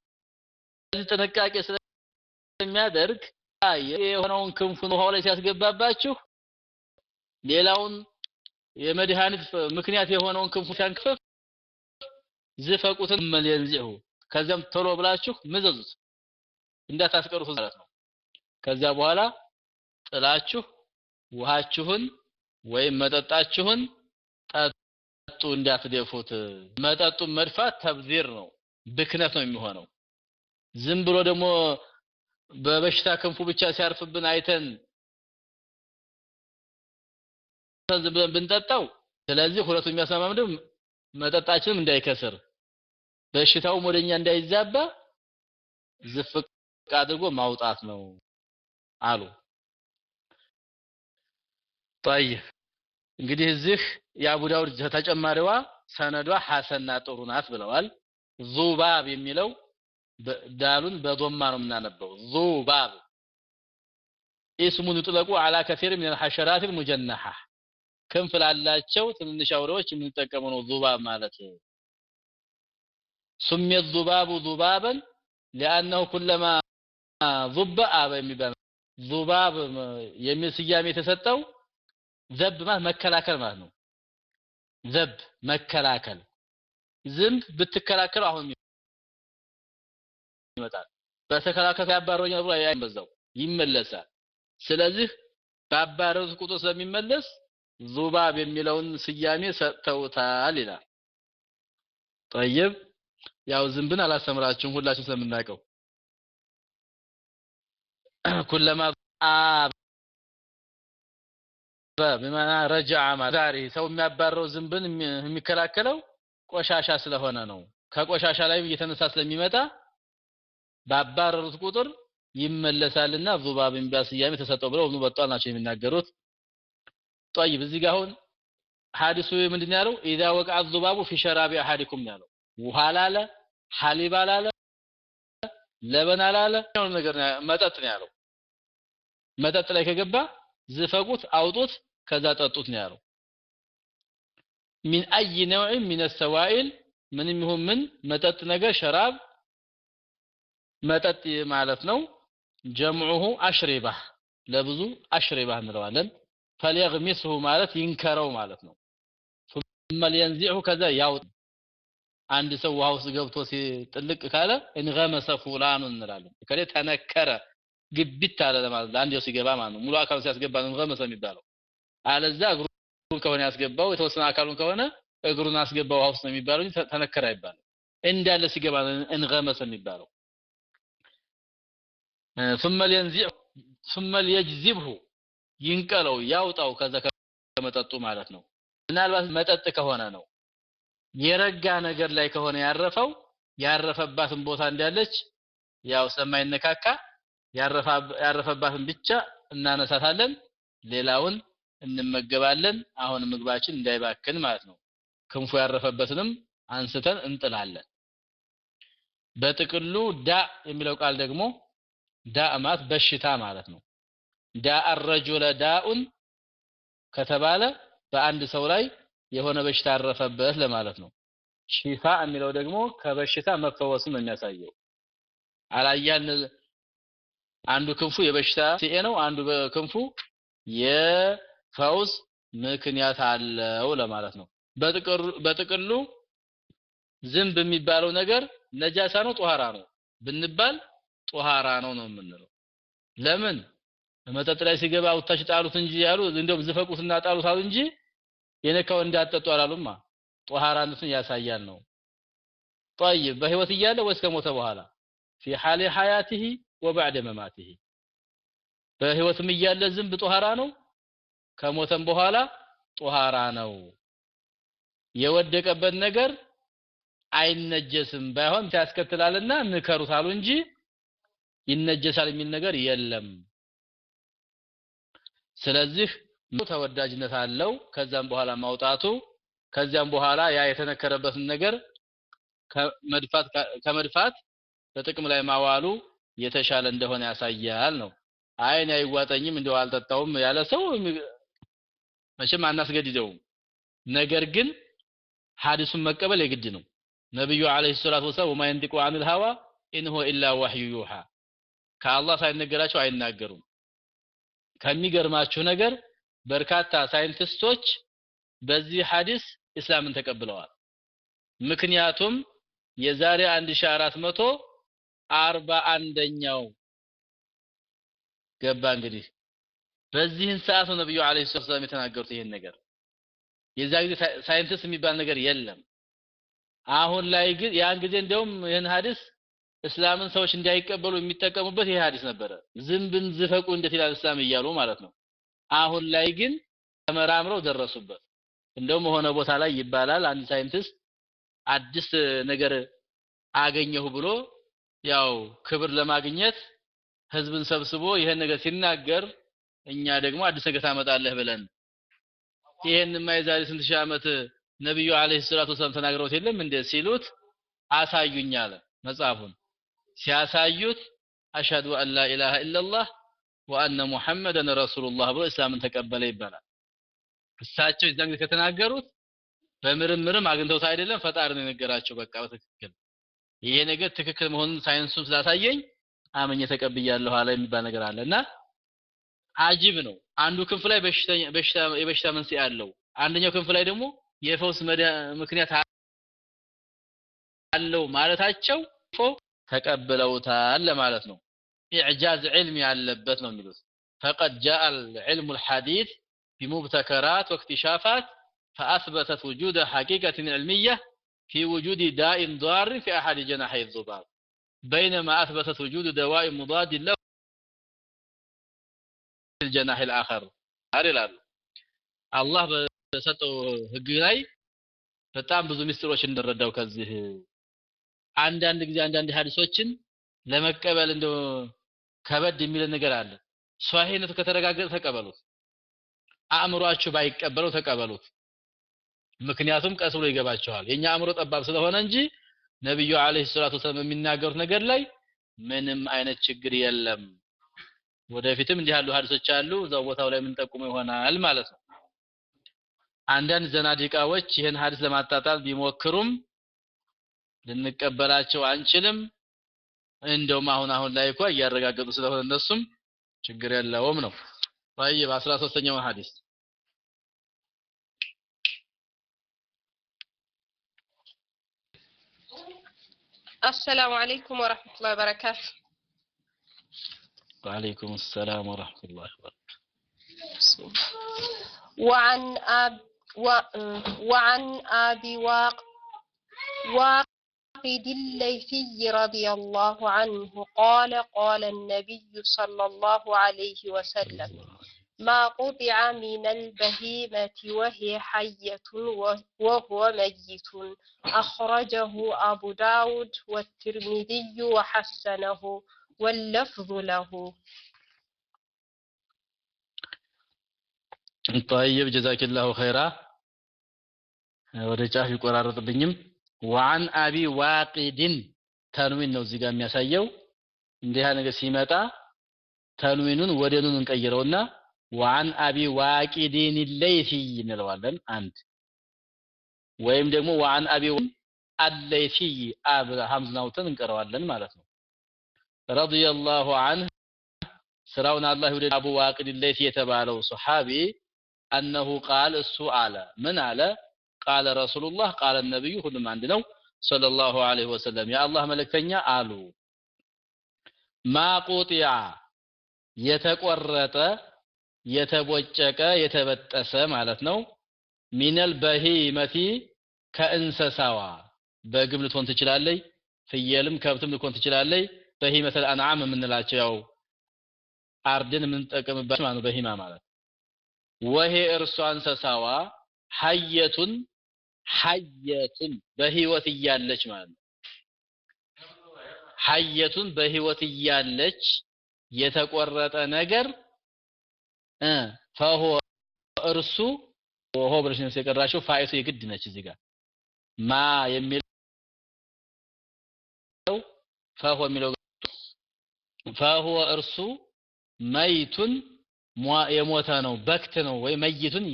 ጥንቃቄ ስለሚያደርግ የሆነውን ክንፉን ውሃው ላይ ሲያስገባባችሁ ሌላውን የመድኃኒት ምክንያት የሆነውን ክንፉ ሲያንክፈፍ ዝፈቁትን መልየንዚሁ ከዚያም ቶሎ ብላችሁ ምዘዙት እንዳታስቀሩት ማለት ነው። ከዚያ በኋላ ጥላችሁ ውሃችሁን ወይም መጠጣችሁን ጠጡ እንዳትደፉት። መጠጡን መድፋት ተብዚር ነው፣ ብክነት ነው የሚሆነው። ዝም ብሎ ደግሞ በበሽታ ክንፉ ብቻ ሲያርፍብን አይተን ዝም ብለን ብንጠጣው ስለዚህ ሁለቱ የሚያስማማ ምንድን መጠጣችንም እንዳይከስር በሽታውም ወደኛ እንዳይዛባ ዝፍቅ አድርጎ ማውጣት ነው አሉ። طيب እንግዲህ እዚህ የአቡ ዳውድ ተጨማሪዋ ሰነዷ ሐሰና ጥሩ ናት ብለዋል። ዙባብ የሚለው ዳሉን በዶማ ነው የምናነበው። ዙባብ ኢስሙን ይጥለቁ አላ ከፊር ሚን አልሐሸራት አልሙጀነሐ ክንፍ ላላቸው ትንንሽ አውሬዎች የምንጠቀመው ነው ዙባብ ማለት ሱሜ ዙባቡ ዙባበን ሊአነሁ ኩለማ ዙበ አበ የሚባል ዙባብ የሚል ስያሜ የተሰጠው ዘብ ማለት መከላከል ማለት ነው። ዘብ መከላከል ዝንብ ብትከላከል አሁን ይመጣል። በተከላከል ያባረኛል ብሎ አይበዛው ይመለሳል። ስለዚህ ባባረሩት ቁጥር ስለሚመለስ ዙባብ የሚለውን ስያሜ ሰጥተውታል ይላል። ጠይብ ያው ዝንብን አላስተምራችሁም ሁላችሁም ስለምናውቀው ኩለማ በማና ረጃ ዛሬ ሰው የሚያባረው ዝንብን የሚከላከለው ቆሻሻ ስለሆነ ነው። ከቆሻሻ ላይ እየተነሳ ስለሚመጣ ባባረሩት ቁጥር ይመለሳልና ዙባብ የሚባል ስያሜ ተሰጠው ብለው እብኑ በጧል ናቸው የሚናገሩት። ጠይብ እዚህ ጋር አሁን ሐዲሱ ምንድን ያለው ኢዛ ወቃ ዙባቡ ፊ ሸራቢ አሐዲኩም ያለው ውሃ ላለ ሐሊብ አላለ ለበን አላለ ነገር መጠጥ ነው ያለው። መጠጥ ላይ ከገባ ዝፈቁት፣ አውጡት፣ ከዛ ጠጡት ነው ያለው። ሚን አይ ነውዕ ሚን ሰዋኢል ምንም ይሁን ምን መጠጥ ነገር ሸራብ መጠጥ ማለት ነው። ጀምዑሁ አሽሪባ ለብዙ አሽሪባ እንለዋለን። ፈልየግሚስሁ ማለት ይንከረው ማለት ነው። ثم لينزعه ከዛ ያውጥ አንድ ሰው ውሃ ውስጥ ገብቶ ሲጥልቅ ካለ እንገመሰ ፉላኑ እንላለን። ከሌ ተነከረ ግቢት አለ ለማለት ለአንድ ሰው ሲገባ ማለት ነው። ሙሉ አካሉን ሲያስገባ ነው እንገመሰ የሚባለው። አለዛ እግሩን ከሆነ ያስገባው የተወሰነ አካሉን ከሆነ እግሩን አስገባው ውሃ ውስጥ ነው የሚባለው እንጂ ተነከረ አይባልም። እንዳለ ሲገባ እንገመሰ የሚባለው ثم لينزع ثم ليجذبه ይንቀለው ያውጣው ከዛ ከመጠጡ ማለት ነው። ምናልባት መጠጥ ከሆነ ነው የረጋ ነገር ላይ ከሆነ ያረፈው ያረፈባትን ቦታ እንዳለች ያው ስለማይነካካ ያረፈባትን ብቻ እናነሳታለን፣ ሌላውን እንመገባለን። አሁን ምግባችን እንዳይባክን ማለት ነው። ክንፉ ያረፈበትንም አንስተን እንጥላለን። በጥቅሉ ዳ የሚለው ቃል ደግሞ ዳ በሽታ ማለት ነው። ዳ አረጁለ ዳኡን ከተባለ በአንድ ሰው ላይ የሆነ በሽታ ያረፈበት ለማለት ነው። ሺፋ የሚለው ደግሞ ከበሽታ መፈወስን የሚያሳየው። አላያን አንዱ ክንፉ የበሽታ ሲኤ ነው፣ አንዱ ክንፉ የፈውስ ምክንያት አለው ለማለት ነው። በጥቅሉ ዝንብ የሚባለው ነገር ነጃሳ ነው ጧሃራ ነው ብንባል ጧሃራ ነው ነው የምንለው። ለምን መጠጥ ላይ ሲገባ አውጥታችሁ ጣሉት እንጂ ያሉ እንደውም ዝፈቁትና ጣሉት አሉ እንጂ የነካው እንዳጠጡ አላሉማ። ጧሃራነቱን ያሳያል ነው። ጠይብ በህይወት እያለ ወይስ ከሞተ በኋላ? ፊ ሐሊ ሐያቲሂ ወበዕደ መማቲሂ በህይወትም እያለ ዝንብ ጧሃራ ነው፣ ከሞተም በኋላ ጧሃራ ነው። የወደቀበት ነገር አይነጀስም ባይሆን ያስከትላልና ንከሩት አሉ እንጂ ይነጀሳል የሚል ነገር የለም። ስለዚህ ተወዳጅነት አለው። ከዛም በኋላ ማውጣቱ ከዚያም በኋላ ያ የተነከረበትን ነገር ከመድፋት በጥቅም ላይ ማዋሉ የተሻለ እንደሆነ ያሳያል ነው አይን አይዋጠኝም እንደው አልጠጣውም ያለ ሰው መቼም አናስገድደውም ነገር ግን ሐዲሱን መቀበል የግድ ነው ነብዩ አለይሂ ሰላቱ ወሰለም ወማ ينطق عن الهوى ان هو الا وحي يوحى ከአላህ ሳይነገራቸው አይናገሩም ከሚገርማችሁ ነገር በርካታ ሳይንቲስቶች በዚህ ሐዲስ እስላምን ተቀብለዋል ምክንያቱም የዛሬ 1400 አርባ አንደኛው ገባ እንግዲህ። በዚህን ሰዓት ነው ነብዩ አለይሂ ሰላም የተናገሩት ይሄን ነገር። የዛ ጊዜ ሳይንቲስት የሚባል ነገር የለም። አሁን ላይ ግን ያን ጊዜ እንደውም ይህን ሐዲስ እስላምን ሰዎች እንዳይቀበሉ የሚጠቀሙበት ይሄ ሐዲስ ነበረ። ዝንብን ዝፈቁ እንዴት ይላል እስላም እያሉ ማለት ነው። አሁን ላይ ግን ተመራምረው ደረሱበት። እንደውም ሆነ ቦታ ላይ ይባላል አንድ ሳይንቲስት አዲስ ነገር አገኘሁ ብሎ ያው ክብር ለማግኘት ህዝብን ሰብስቦ ይሄን ነገር ሲናገር እኛ ደግሞ አዲስ ነገር ታመጣለህ ብለን። ይሄንማ የዛሬ ስንት ሺህ ዓመት ነብዩ አለይሂ ሰላቱ ወሰለም ተናግረውት የለም እንደ ሲሉት አሳዩኝ አለ መጽሐፉን። ሲያሳዩት አሽሀዱ አን ላ ኢላሃ ኢላላህ ወአነ ሙሐመደን ረሱሉላህ ብሎ እስላምን ተቀበለ ይባላል። እሳቸው ጊዜ ከተናገሩት በምርምርም አግኝተውት አይደለም ፈጣሪ ነው የነገራቸው በቃ በትክክል ይሄ ነገር ትክክል መሆኑን ሳይንሱም ስላሳየኝ አመኘ ተቀብያለሁ አለ የሚባል ነገር አለ እና ነው። አንዱ ክንፍ ላይ በሽተኛ በሽታ የበሽታ መንስኤ አለው፣ አንደኛው ክንፍ ላይ ደግሞ የፈውስ ምክንያት አለው ማለታቸው ተቀብለውታል ለማለት ነው። ኢዕጃዝ ዒልም ያለበት ነው የሚሉት ፈቀድ ጃአ ዒልሙ ልሐዲት ቢሙብተከራት ወክትሻፋት ፈአስበተት ውጁደ ሐቂቀትን ዕልምያ في وجود داء ضار في أحد جناحي الذباب بينما أثبتت وجود دواء مضاد له في الجناح الآخر ይላሉ አላህ በሰጠው ህግ ላይ በጣም ብዙ ሚስጥሮች እንረዳው ከዚህ አንዳንድ ጊዜ አንዳንድ ሐዲሶችን ለመቀበል እንደው ከበድ የሚል ነገር አለ ሷሂነቱ ከተረጋገጠ ተቀበሉት አእምሯችሁ ባይቀበለው ተቀበሉት ምክንያቱም ቀስ ብሎ ይገባቸዋል የኛ አእምሮ ጠባብ ስለሆነ እንጂ ነብዩ አለይሂ ሰላቱ ወሰለም የሚናገሩት ነገር ላይ ምንም አይነት ችግር የለም ወደፊትም እንዲህ ያሉ ሐዲሶች አሉ እዛው ቦታው ላይ የምንጠቁመው ይሆናል ማለት ነው አንዳንድ ዘናዲቃዎች ይህን ሐዲስ ለማጣጣል ቢሞክሩም ልንቀበላቸው አንችልም እንደውም አሁን አሁን ላይ እንኳን እያረጋገጡ ስለሆነ እነሱም ችግር የለውም ነው طيب 13ኛው ሐዲስ السلام عليكم ورحمة الله وبركاته. وعليكم السلام ورحمة الله وبركاته. وعن أب و... وعن أبي واق واقد الليثي رضي الله عنه قال قال النبي صلى الله عليه وسلم ما قطع من البهيمة وهي حية وهو ميت أخرجه أبو داود والترمذي وحسنه واللفظ له طيب جزاك الله خيرا ወደ ጫፍ ይቆራረጥብኝም وعن ابي واقد ተንዊን ነው እዚህ ጋር የሚያሳየው እንዲህ ነገር ሲመጣ ተንዊኑን ወደ ኑን እንቀይረውና ዋን አቢ ዋቂዲን ለይሲ እንለዋለን አንድ። ወይም ደግሞ ወአን አቢ አለይሲ አብ ሐምዝናውትን እንቀረዋለን ማለት ነው። ረዲየላሁ ዐንሁ ስራውን አላህ ይውደድ። አቡ ዋቂድ ለይሲ የተባለው ሱሐቢ አነሁ ቃል እሱ አለ። ምን አለ? ቃለ ረሱሉላህ ቃለ ነብዩ ሁሉም አንድ ነው። ሰለላሁ ዐለይሂ ወሰለም። የአላህ መልእክተኛ አሉ። ማቁጢያ የተቆረጠ የተቦጨቀ የተበጠሰ ማለት ነው። ሚነል በሂመቲ ከእንሰሳዋ በግም ልትሆን ትችላለች ፍየልም ከብትም ልትሆን ትችላለች በሂመተል አንዓም የምንላቸው ያው አርድን የምንጠቀምባቸው ማለት በሂማ ማለት ወሄ እርሷ እንሰሳዋ ሐየቱን ሐየቱን በህይወት እያለች ማለት ነው። ሐየቱን በህይወት እያለች የተቆረጠ ነገር ፈሆ እርሱ ሆ ብለሽ ነው የቀራሽው። ፋይቱ የግድ ነች እዚህ ጋር ማ የሚለው ፈሆ የሚለው ፈሆ እርሱ መይቱን የሞተ ነው በክት ነው ወይ መይቱን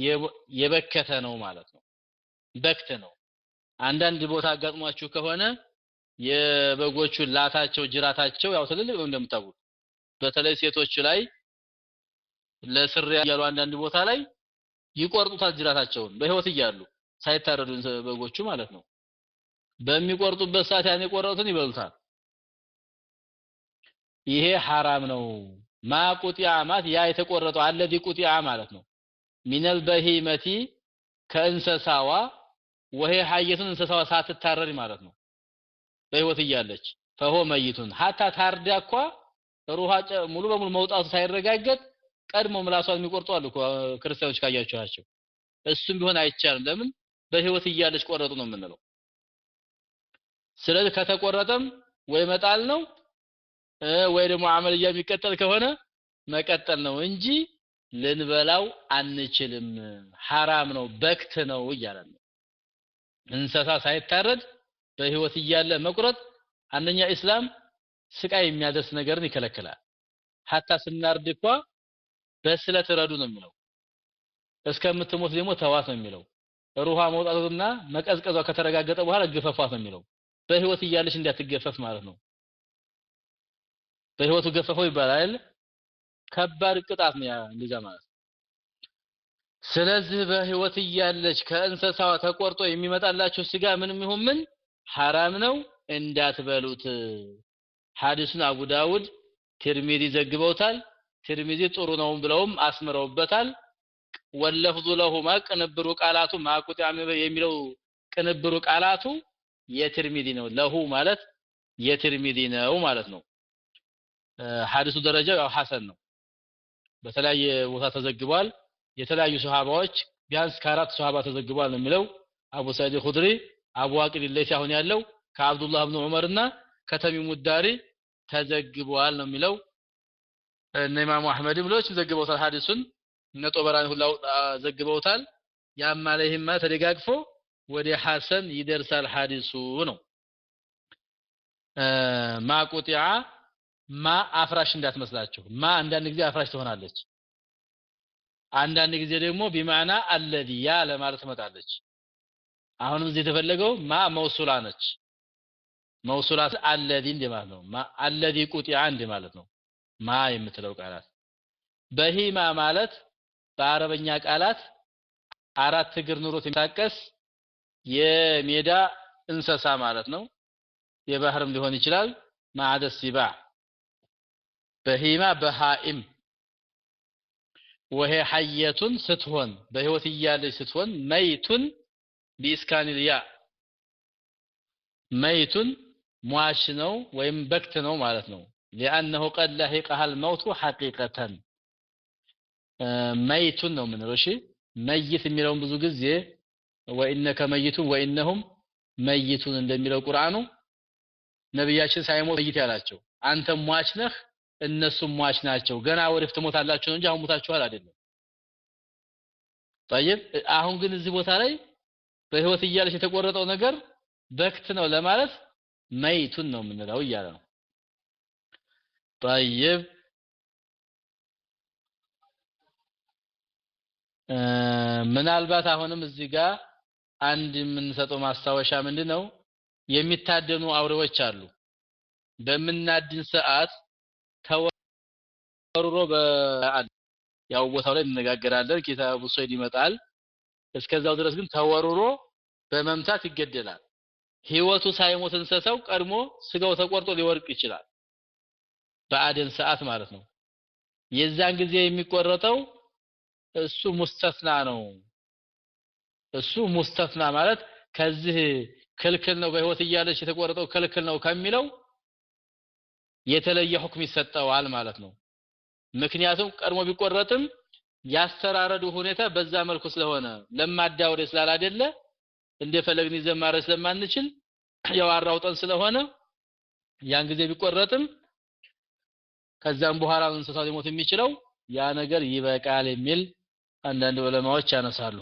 የበከተ ነው ማለት ነው። በክት ነው። አንዳንድ ቦታ አጋጥሟችሁ ከሆነ የበጎቹ ላታቸው ጅራታቸው ያው ትልልቅ ነው እንደምታውቁት። በተለይ ሴቶች ላይ ለስሪያ እያሉ አንዳንድ ቦታ ላይ ይቆርጡታል ጅራታቸውን በህይወት እያሉ ሳይታረዱ በጎቹ ማለት ነው። በሚቆርጡበት ሰዓት ያን የቆረጡትን ይበሉታል። ይሄ ሐራም ነው። ማ ማለት ያ የተቆረጠው አለዚ ቁጢያ ማለት ነው። ሚነል በሂመቲ ከእንሰሳዋ ወሄ ሐየቱን እንሰሳዋ ሳትታረድ ማለት ነው። በህይወት እያለች ፈሆ መይቱን ሀታ ታርዳ እኳ ሩሃ ሙሉ በሙሉ መውጣቱ ሳይረጋገጥ ቀድሞ ምላሷን የሚቆርጡ አሉ ክርስቲያኖች ካያችኋቸው። እሱም ቢሆን አይቻልም። ለምን በህይወት እያለች ቆረጡ ነው የምንለው። ስለዚህ ከተቆረጠም ወይ መጣል ነው ወይ ደግሞ አመልያ የሚቀጠል ከሆነ መቀጠል ነው እንጂ ልንበላው አንችልም። ሐራም ነው፣ በክት ነው እያለን ነው። እንሰሳ ሳይታረድ በህይወት እያለ መቁረጥ አንደኛ ኢስላም ስቃይ የሚያደርስ ነገርን ይከለክላል። ሀታ ስናርድ እንኳ በስለት ረዱ ነው የሚለው። እስከምትሞት ደግሞ ተዋት ነው የሚለው። ሩሃ መውጣቱና መቀዝቀዟ ከተረጋገጠ በኋላ ግፈፏት ነው የሚለው። በህይወት እያለች እንዳትገፈፍ ማለት ነው። በህይወቱ ገፈፈው ይባላል። ከባድ ቅጣት ነው እንደዛ ማለት። ስለዚህ በህይወት እያለች ከእንስሳዋ ተቆርጦ የሚመጣላችሁ ስጋ ምንም ይሁን ምን ሐራም ነው እንዳትበሉት። ሐዲሱን አቡ ዳውድ ትርሚዚ ዘግበውታል። ትርሚዚ ጥሩ ነው ብለውም አስምረውበታል። ወለፍዙ ለሁማ ቅንብሩ ቃላቱ ማቁጥ የሚለው ቅንብሩ ቃላቱ የትርሚዚ ነው። ለሁ ማለት የትርሚዚ ነው ማለት ነው። ሐዲሱ ደረጃው ያው ሐሰን ነው። በተለያየ ቦታ ተዘግቧል። የተለያዩ ሱሐባዎች ቢያንስ ከአራት ሱሐባ ተዘግቧል ነው የሚለው አቡ ሰዒድ ኹድሪ፣ አቡ ዋቂድ ለይሲ አሁን ያለው ከአብዱላህ ብን ዑመርና ከተሚሙ ዳሪ ተዘግቧል ነው የሚለው። እነ ኢማሙ አህመድም ሌሎችም ዘግበውታል ሐዲሱን እነ ጦበራኒ ሁላ ዘግበውታል። ያም አለይህማ ተደጋግፎ ወደ ሐሰን ይደርሳል ሐዲሱ ነው። ማቁጢዓ ማ አፍራሽ እንዳትመስላችሁ። ማ አንዳንድ ጊዜ አፍራሽ ትሆናለች። አንዳንድ ጊዜ ደግሞ ቢማዕና አለዚ ያ ለማለት ትመጣለች። አሁንም እዚህ የተፈለገው ማ መውሱላ ነች። መውሱላ አለዚ እንደ ማለት ነው። አለዚ ቁጢዓ ማለት ነው። ማ የምትለው ቃላት በሂማ ማለት በአረበኛ ቃላት አራት እግር ኑሮት የሚታቀስ የሜዳ እንሰሳ ማለት ነው። የባህርም ሊሆን ይችላል። ማዕደ ሲባዕ በሂማ በሃኢም ወሄ ሐየቱን ስትሆን በህይወት እያለች ስትሆን መይቱን ቢስካኒል ያ መይቱን ሟች ነው ወይም በክት ነው ማለት ነው። ሊአነሁ ቀድ ለሂቀሃ አልመውቱ ሐቂቀተን መይቱን ነው የምንለው። እሺ መይት የሚለውን ብዙ ጊዜ ወኢነከ መይቱን ወኢነሁም መይቱን እንደሚለው ቁርአኑ ነቢያችን ሳይሞት መይት ያላቸው አንተ ሟች ነህ እነሱም ሟች ናቸው። ገና ወደፊት ትሞታላችሁ ነው እንጂ አሁን ሞታችኋል አይደለም። ጠይብ አሁን ግን እዚህ ቦታ ላይ በህይወት እያለች የተቆረጠው ነገር በክት ነው ለማለት መይቱን ነው የምንለው እያለ ነው። ጠይብ ምናልባት አሁንም እዚህ ጋር አንድ የምንሰጠው ማስታወሻ ምንድን ነው የሚታደኑ አውሬዎች አሉ። በምናድን ሰዓት ተወርሮ በአል ያው ቦታው ላይ እንነጋገራለን። ኪታቡ ሶይድ ይመጣል። እስከዛው ድረስ ግን ተወርሮ በመምታት ይገደላል። ህይወቱ ሳይሞት እንሰሳው ቀድሞ ስጋው ተቆርጦ ሊወርቅ ይችላል። በአደን ሰዓት ማለት ነው። የዛን ጊዜ የሚቆረጠው እሱ ሙስተስና ነው። እሱ ሙስተስና ማለት ከዚህ ክልክል ነው፣ በህይወት እያለች የተቆረጠው ክልክል ነው ከሚለው የተለየ ሁክም ይሰጠዋል ማለት ነው። ምክንያቱም ቀድሞ ቢቆረጥም ያስተራረዱ ሁኔታ በዛ መልኩ ስለሆነ ለማዳ ወደ ስላላደለ እንደፈለግን ይዘን ስለማንችል ያው አራውጠን ስለሆነ ያን ጊዜ ቢቆረጥም ከዛም በኋላ እንስሳው ሊሞት የሚችለው ያ ነገር ይበቃል የሚል አንዳንድ ዑለማዎች ያነሳሉ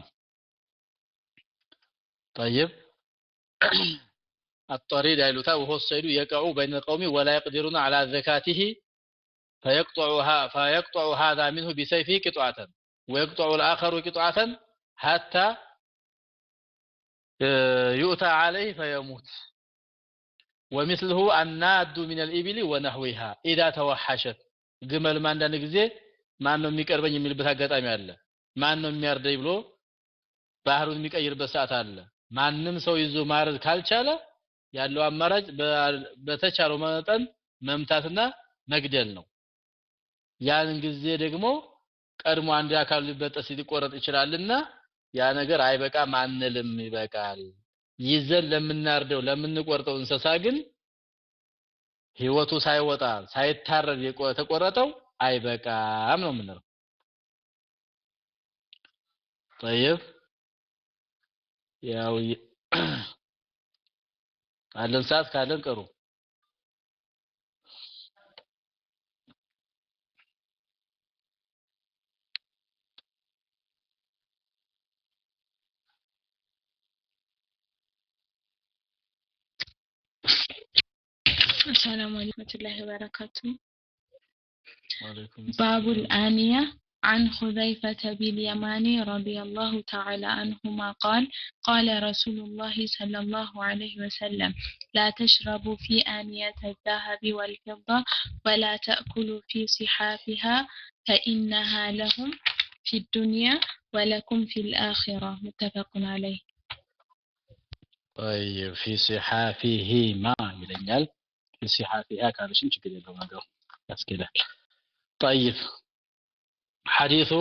طيب الطريد يلوتا وهو الصيد يقع بين القوم ولا يقدرون على زكاته فيقطعها فيقطع هذا منه بسيفه قطعة ويقطع الآخر قطعة حتى يؤتى عليه فيموت ወሚስልሁ አናዱ ሚነል ኢቢሊ ወነህዊሃ ኢዳ ተወሐሸት ግመልም አንዳንድ ጊዜ ማን ነው የሚቀርበኝ የሚልበት አጋጣሚ አለ። ማን ነው የሚያርደኝ ብሎ ባህሩን የሚቀይርበት ሰዓት አለ። ማንም ሰው ይዞ ማረድ ካልቻለ ያለው አማራጭ በተቻለው መጠን መምታትና መግደል ነው። ያን ጊዜ ደግሞ ቀድሞ አንድ አካል ሊበጠስ ሊቆረጥ ይችላልና ያ ነገር አይበቃም ማንልም ይበቃል። ይዘን ለምናርደው ለምንቆርጠው እንስሳ ግን ህይወቱ ሳይወጣ ሳይታረድ የተቆረጠው አይበቃም ነው የምንለው طيب ያው አለን ሰዓት ካለን ቀሩ السلام عليكم ورحمة الله وبركاته. باب الآنية عن خذيفة بن اليماني رضي الله تعالى عنهما قال قال رسول الله صلى الله عليه وسلم لا تشربوا في آنية الذهب والفضة ولا تأكلوا في صحافها فإنها لهم في الدنيا ولكم في الآخرة. متفق عليه. طيب في صحافهما يلنجل ንሲሓ ካለሽን ችግር የለው ነገሩ ያስኬዳል። طيب ሐዲሱ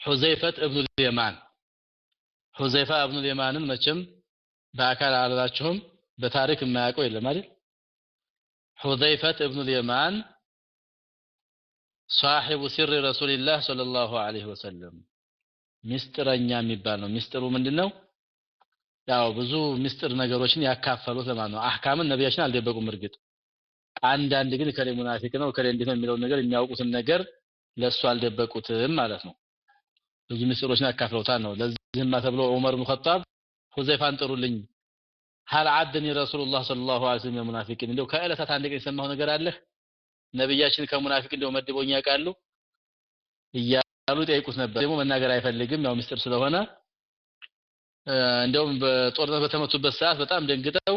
ሑዘይፈት እብኑ ልየማን። ሑዘይፋ እብኑ ልየማንን መቼም በአካል አላላችሁም በታሪክ የማያውቀው የለም አይደል? ሑዘይፈት እብኑ ልየማን ሳሒቡ ሲር ረሱልላህ ሰለላሁ ዐለይሂ ወሰለም። ሚስጥረኛ የሚባል ነው። ሚስጥሩ ምንድነው? ያው ብዙ ሚስጥር ነገሮችን ያካፈሉት ለማለት ነው? አህካምን ነቢያችን አልደበቁም እርግጥ። አንዳንድ ግን ከሌ ሙናፊቅ ነው ከሌ እንዴት ነው የሚለውን ነገር የሚያውቁትን ነገር ለሱ አልደበቁትም ማለት ነው። ብዙ ምስጢሮችን አካፍለውታል ነው። ለዚህማ ተብሎ ዑመር ብን ኸጣብ ሁዘይፋን ጥሩልኝ ሀል አድኒ ረሱሉላህ ሰለላሁ ዐለይሂ ወሰለም የሙናፊቂን? እንደው ከዕለታት አንድ ቀን የሰማው ነገር አለ? ነብያችን ከሙናፊቅ እንደው መድቦኝ ያውቃሉ? እያሉ ጠይቁት ነበር። ደግሞ መናገር አይፈልግም ያው ምስጢር ስለሆነ። እንደውም በጦርነት በተመቱበት ሰዓት በጣም ደንግጠው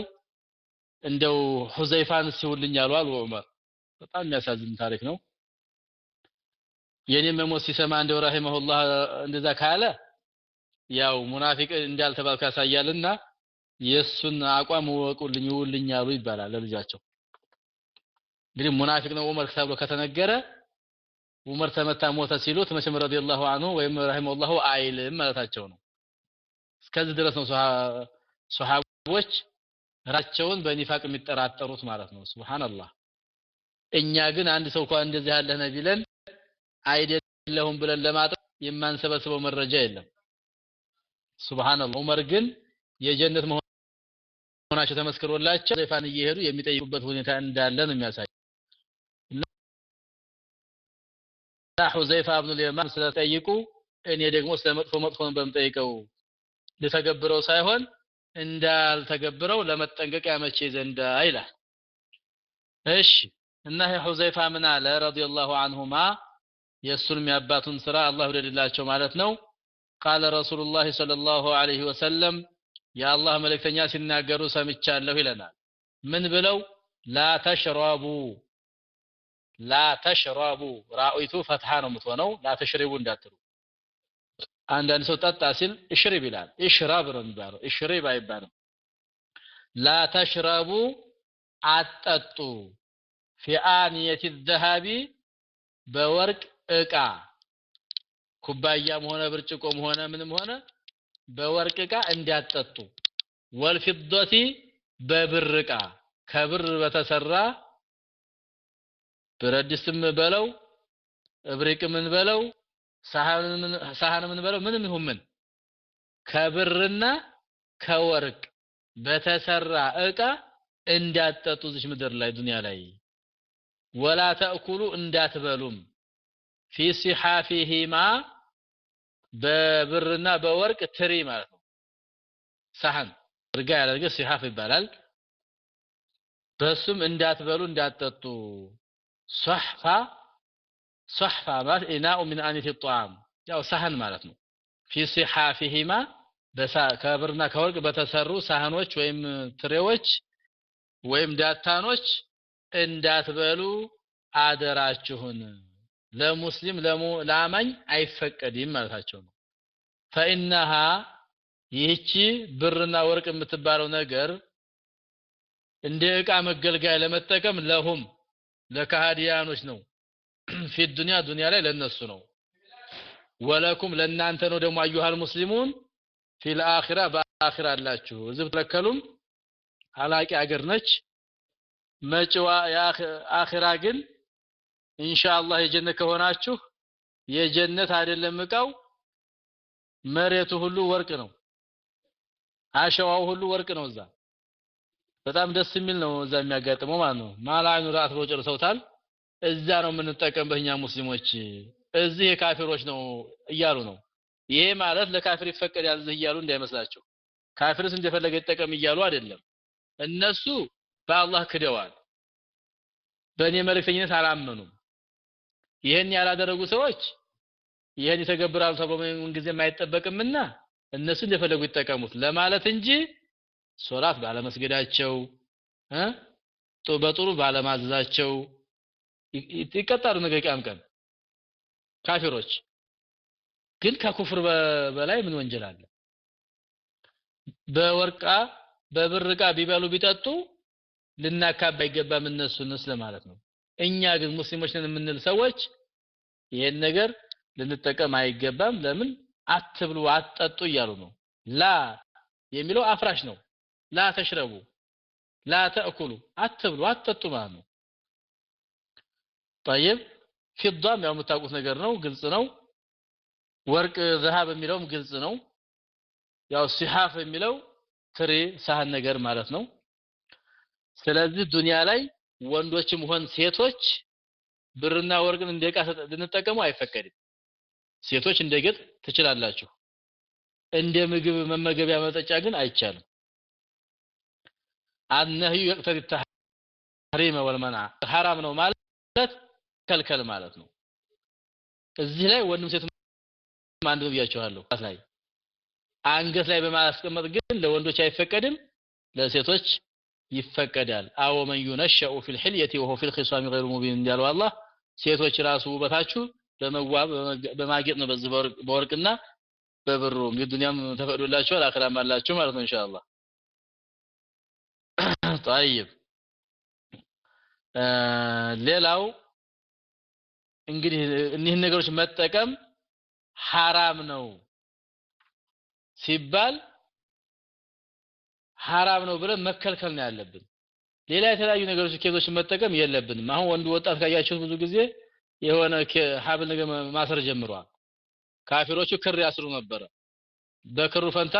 እንደው ሁዘይፋን ሲውልኝ አሉ ዑመር በጣም የሚያሳዝን ታሪክ ነው። የኔ መሞት ሲሰማ እንደው ረሂመሁላህ እንደዛ ካለ ያው ሙናፊቅ እንዳልተባልኩ ያሳያልና የሱን አቋም ወቁልኝ ይውልኝ ያሉ ይባላል ለልጃቸው። እንግዲህ ሙናፊቅ ነው ዑመር ተብሎ ከተነገረ ዑመር ተመታ ሞተ ሲሉት መቼም ረዲየላሁ ዐንሁ ወይም ረሂመሁላህ አይልም ማለታቸው ነው። እስከዚህ ድረስ ነው ሱሐቦች ራቸውን በኒፋቅ የሚጠራጠሩት ማለት ነው። ሱብሃንአላህ። እኛ ግን አንድ ሰው እንኳን እንደዚህ ያለ ነው ቢለን አይደለሁም ብለን ለማጥራት የማንሰበስበው መረጃ የለም። ሱብሃንአላህ። ዑመር ግን የጀነት መሆናቸው ተመስክሮላቸው ዘይፋን እየሄዱ የሚጠይቁበት ሁኔታ እንዳለ ነው የሚያሳይ እና ሁዘይፋ ኢብኑ ልየማን ስለጠይቁ እኔ ደግሞ ስለመጥፎ መጥፎን በምጠይቀው ልተገብረው ሳይሆን እንዳልተገብረው ለመጠንቀቅ ያመቼ ዘንዳ ይላል። እሺ እና ሁዘይፋ ምን አለ? ረዲየላሁ ዐንሁማ የእሱንም የአባቱን ስራ አላህ ይውደድላቸው ማለት ነው። ቃለ ረሱሉላህ ሰለላሁ ዐለይሂ ወሰለም የአላህ መልእክተኛ ሲናገሩ ሰምቻለሁ ይለናል። ምን ብለው? ላ ተሽረቡ ላ ተሽረቡ ራኡይቱ ፈትሃ ነው የምትሆነው። ላ ተሽሪቡ እንዳትሉ አንዳንድ ሰው ጠጣ ሲል እሽሪብ ይላል። እሽራብ ነው የሚባለው። እሽሪብ አይባልም። ላ ተሽረቡ አጠጡ ፊ አንየት ዘሃቢ በወርቅ እቃ ኩባያም ሆነ ብርጭቆም ሆነ ምንም ሆነ በወርቅ እቃ እንዲያጠጡ ወልፊዶቲ በብር እቃ ከብር በተሰራ ብረት ድስትም በለው? እብሪቅ ምን በለው ሳህን ምን በለው? ምንም ይሁን ምን። ከብርና ከወርቅ በተሰራ እቃ እንዳትጠጡ እዚች ምድር ላይ ዱንያ ላይ። ወላ ተእኩሉ እንዳትበሉም። ፊ ሲሐፊሂማ በብርና በወርቅ ትሪ ማለት ነው። ሳህን እርጋ ያደረገ صحاف ይባላል። በሱም እንዳትበሉ እንዳትጠጡ። صحفة صحفة ማለት إناء من آنية الطعام ያው ሳህን ማለት ነው። في صحافهما ከብርና ከወርቅ በተሰሩ ሳህኖች ወይም ትሬዎች ወይም ዳታኖች እንዳትበሉ አደራችሁን። ለሙስሊም ለአማኝ አይፈቀድም ማለታቸው ነው። ፈኢነሃ ይህቺ ብርና ወርቅ የምትባለው ነገር እንደ ዕቃ መገልገያ ለመጠቀም ለሁም ለካሃዲያኖች ነው ፊ ዱንያ ዱንያ ላይ ለነሱ ነው። ወለኩም ለእናንተ ነው ደግሞ አዩሃል ሙስሊሙን ፊል አኺራ በአኺራ አላችሁ። እዚህ ብትለከሉም አላቂ አገር ነች። መጪዋ የአኺራ ግን ኢንሻአላህ የጀነት ከሆናችሁ የጀነት አይደለም እቃው መሬቱ ሁሉ ወርቅ ነው። አሸዋው ሁሉ ወርቅ ነው እዛ። በጣም ደስ የሚል ነው እዛ የሚያጋጥመው ማለት ነው። ማላይኑ ራአት ብለው ጨርሰውታል እዛ ነው የምንጠቀምበት እኛ ሙስሊሞች። እዚህ የካፊሮች ነው እያሉ ነው። ይሄ ማለት ለካፊር ይፈቀዳል እዚህ እያሉ እንዳይመስላቸው። ካፊርስ እንደፈለገ ይጠቀም እያሉ አይደለም። እነሱ በአላህ ክደዋል። በእኔ መልእክተኝነት አላመኑም። ይህን ያላደረጉ ሰዎች ይህን ይተገብራሉ ተብሎ ምን ጊዜ አይጠበቅምና እነሱ እንደፈለጉ ይጠቀሙት ለማለት እንጂ ሶላት ባለመስገዳቸው በጥሩ ባለማዘዛቸው ይቀጣሉ ነገ ቂያም ቀን። ካፊሮች። ግን ከኩፍር በላይ ምን ወንጀል አለ? በወርቃ በብር ዕቃ ቢበሉ ቢጠጡ ልናካባ አይገባም እነሱንስ ለማለት ነው። እኛ ግን ሙስሊሞች ነን የምንል ሰዎች ይሄን ነገር ልንጠቀም አይገባም። ለምን? አትብሉ አትጠጡ እያሉ ነው። ላ የሚለው አፍራሽ ነው። ላ ተሽረቡ ላ ተእኩሉ አትብሉ አትጠጡ ማለት ነው ጠይብ ፊዳም ያው የምታውቁት ነገር ነው ግልጽ ነው። ወርቅ ዘሃብ የሚለውም ግልጽ ነው። ያው ሲሐፍ የሚለው ትሪ ሳህን ነገር ማለት ነው። ስለዚህ ዱንያ ላይ ወንዶችም ሆን ሴቶች ብርና ወርቅን እንደቃ ልንጠቀሙ አይፈቀድም። ሴቶች እንደጌጥ ትችላላችሁ። እንደ ምግብ መመገቢያ መጠጫ ግን አይቻልም። النهي يقتضي التحريم والمنع ሐራም ነው ማለት ከልከል ማለት ነው እዚህ ላይ ወንድም ሴት አንድ ነው ብያቸዋለሁ ላይ አንገት ላይ በማስቀመጥ ግን ለወንዶች አይፈቀድም ለሴቶች ይፈቀዳል አዎ መን ዩነሸኡ ፊል ሒልየቲ ወሆ ፊል ኺሳሚ ገይሩ ሙቢን እንዳለው አላህ ሴቶች ራሱ ውበታችሁ በመዋብ በማጌጥ ነው በዚህ በወርቅና በብሩም የዱንያም ተፈቅዶላችኋል አኺራም አላችሁ ማለት ነው ኢንሻአላህ طيب ሌላው እንግዲህ እኒህን ነገሮች መጠቀም ሐራም ነው ሲባል ሐራም ነው ብለን መከልከል ነው ያለብን። ሌላ የተለያዩ ነገሮች ኬዞችን መጠቀም የለብንም። አሁን ወንዱ ወጣት ካያችሁት ብዙ ጊዜ የሆነ ሀብል ነገር ማሰር ጀምሯል። ካፊሮቹ ክር ያስሩ ነበረ። በክሩ ፈንታ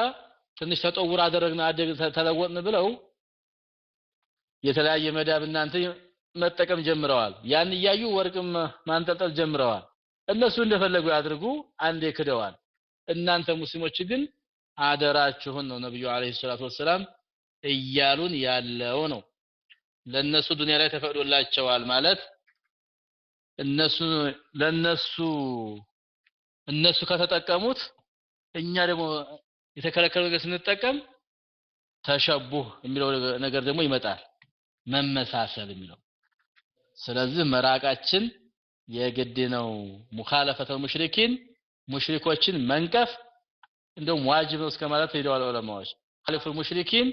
ትንሽ ተጠውር አደረግን ተለወጥን ብለው የተለያየ መዳብ እናንተ መጠቀም ጀምረዋል። ያን እያዩ ወርቅም ማንጠልጠል ጀምረዋል። እነሱ እንደፈለጉ ያድርጉ አንዴ ክደዋል። እናንተ ሙስሊሞች ግን አደራችሁን ነው ነብዩ አለይሂ ሰላቱ ወሰላም እያሉን ያለው ነው። ለነሱ ዱንያ ላይ ተፈቅዶላቸዋል ማለት እነሱ ለነሱ እነሱ ከተጠቀሙት እኛ ደግሞ የተከለከለው ነገር ስንጠቀም ተሸቡህ የሚለው ነገር ደግሞ ይመጣል። መመሳሰል የሚለው ስለዚህ መራቃችን የግድ ነው። ሙኻለፈተል ሙሽሪኪን ሙሽሪኮችን መንቀፍ እንደውም ዋጅብ ነው እስከማለት ሄደዋል ዑለማዎች። ኻሊፉል ሙሽሪኪን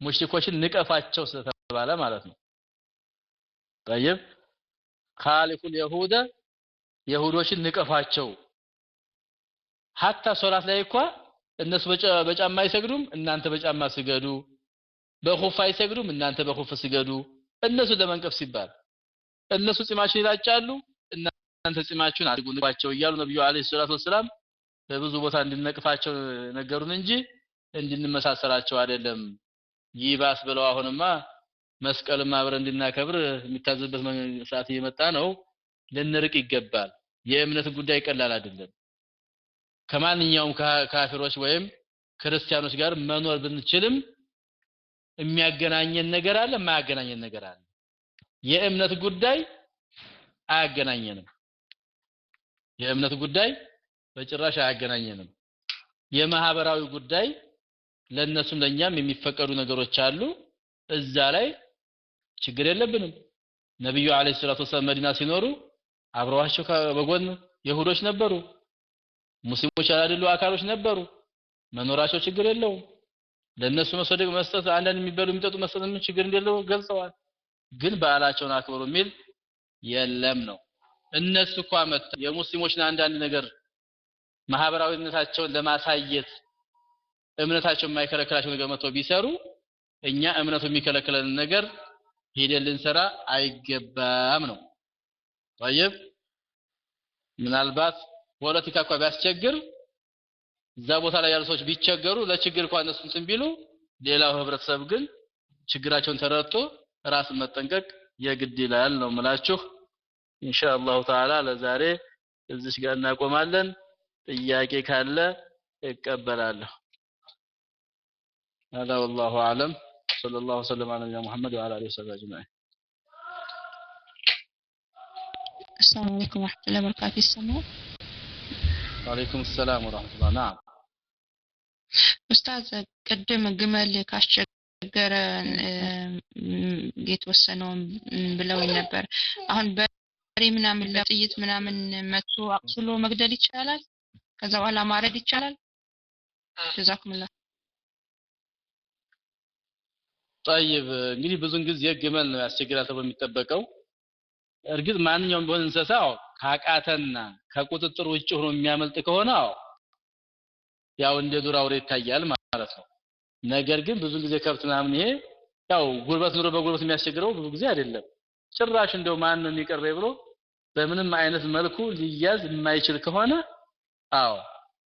ሙሽሪኮችን ንቀፋቸው ስለተባለ ማለት ነው። ጠይብ ኻሊፉል የሁደ የሁዶችን ንቀፋቸው። ሀታ ሶላት ላይ እኳ እነሱ በጫማ አይሰግዱም፣ እናንተ በጫማ ስገዱ። በኹፍ አይሰግዱም፣ እናንተ በኹፍ ስገዱ። እነሱን ለመንቀፍ ሲባል እነሱ ጺማቸውን ይላጫሉ እናንተ ጺማችሁን አድርጉ እያሉ ነብዩ አለይሂ ሰላቱ ወሰላም በብዙ ቦታ እንድንነቅፋቸው ነገሩን እንጂ እንድንመሳሰላቸው አይደለም። ይባስ ብለው አሁንማ መስቀልም አብረን እንድናከብር የሚታዘዝበት ሰዓት እየመጣ ነው። ልንርቅ ይገባል። የእምነት ጉዳይ ቀላል አይደለም። ከማንኛውም ካፊሮች ወይም ክርስቲያኖች ጋር መኖር ብንችልም የሚያገናኘን ነገር አለ፣ የማያገናኘን ነገር አለ። የእምነት ጉዳይ አያገናኘንም። የእምነት ጉዳይ በጭራሽ አያገናኘንም። የማህበራዊ ጉዳይ ለነሱም ለኛም የሚፈቀዱ ነገሮች አሉ። እዛ ላይ ችግር የለብንም። ነብዩ አለይሂ ሰላቱ ወሰለም መዲና ሲኖሩ አብረዋቸው በጎን የሁዶች ነበሩ። ሙስሊሞች ያላደሉ አካሎች ነበሩ። መኖራቸው ችግር የለውም። ለነሱ መሰደቅ መስጠት፣ አንዳንድ የሚበሉ የሚጠጡ መስጠት ምን ችግር እንደሌለው ገልጸዋል። ግን በዓላቸውን አክብሩ የሚል የለም ነው። እነሱ እኮ መጥተው የሙስሊሞችን አንዳንድ ነገር ማህበራዊነታቸውን ለማሳየት እምነታቸው የማይከለክላቸው ነገር መጥተው ቢሰሩ እኛ እምነቱ የሚከለክለን ነገር ሄደን ልንሰራ አይገባም ነው። طيب ምናልባት ፖለቲካ እንኳን ቢያስቸግር እዛ ቦታ ላይ ያሉ ሰዎች ቢቸገሩ ለችግር እንኳን እነሱ እንትን ቢሉ ሌላው ህብረተሰብ ግን ችግራቸውን ተረድቶ ራስን መጠንቀቅ የግድ ይላል ነው ምላችሁ። ኢንሻአላሁ ተዓላ ለዛሬ እዚች ጋር እናቆማለን። ጥያቄ ካለ እቀበላለሁ። هذا والله أعلم صلى الله وسلم على نبينا محمد وعلى آله وصحبه أجمعين السلام عليكم ورحمة الله وبركاته ይሰማል? وعليكم السلام ورحمة الله نعم ኡስታዝ ቅድም ግመል ካስቸገረ የተወሰነውን ብለውኝ ነበር። አሁን በሬ ምናምን ለጥይት ምናምን መቶ አቁስሎ መግደል ይቻላል? ከዛ በኋላ ማረድ ይቻላል? ጀዛኩምላህ። ጠይብ እንግዲህ ብዙን ጊዜ ግመል ነው ያስቸግራል ተብሎ የሚጠበቀው። እርግጥ ማንኛውም ቢሆን እንስሳ ካቃተና ከቁጥጥር ውጭ ሆኖ የሚያመልጥ ከሆነ ያው እንደ ዱር አውሬ ይታያል ማለት ነው። ነገር ግን ብዙ ጊዜ ከብት ምናምን ይሄ ያው ጉልበት ኑሮ በጉልበት የሚያስቸግረው ብዙ ጊዜ አይደለም። ጭራሽ እንደው ማን ነው የሚቀርበኝ ብሎ በምንም አይነት መልኩ ሊያዝ የማይችል ከሆነ አዎ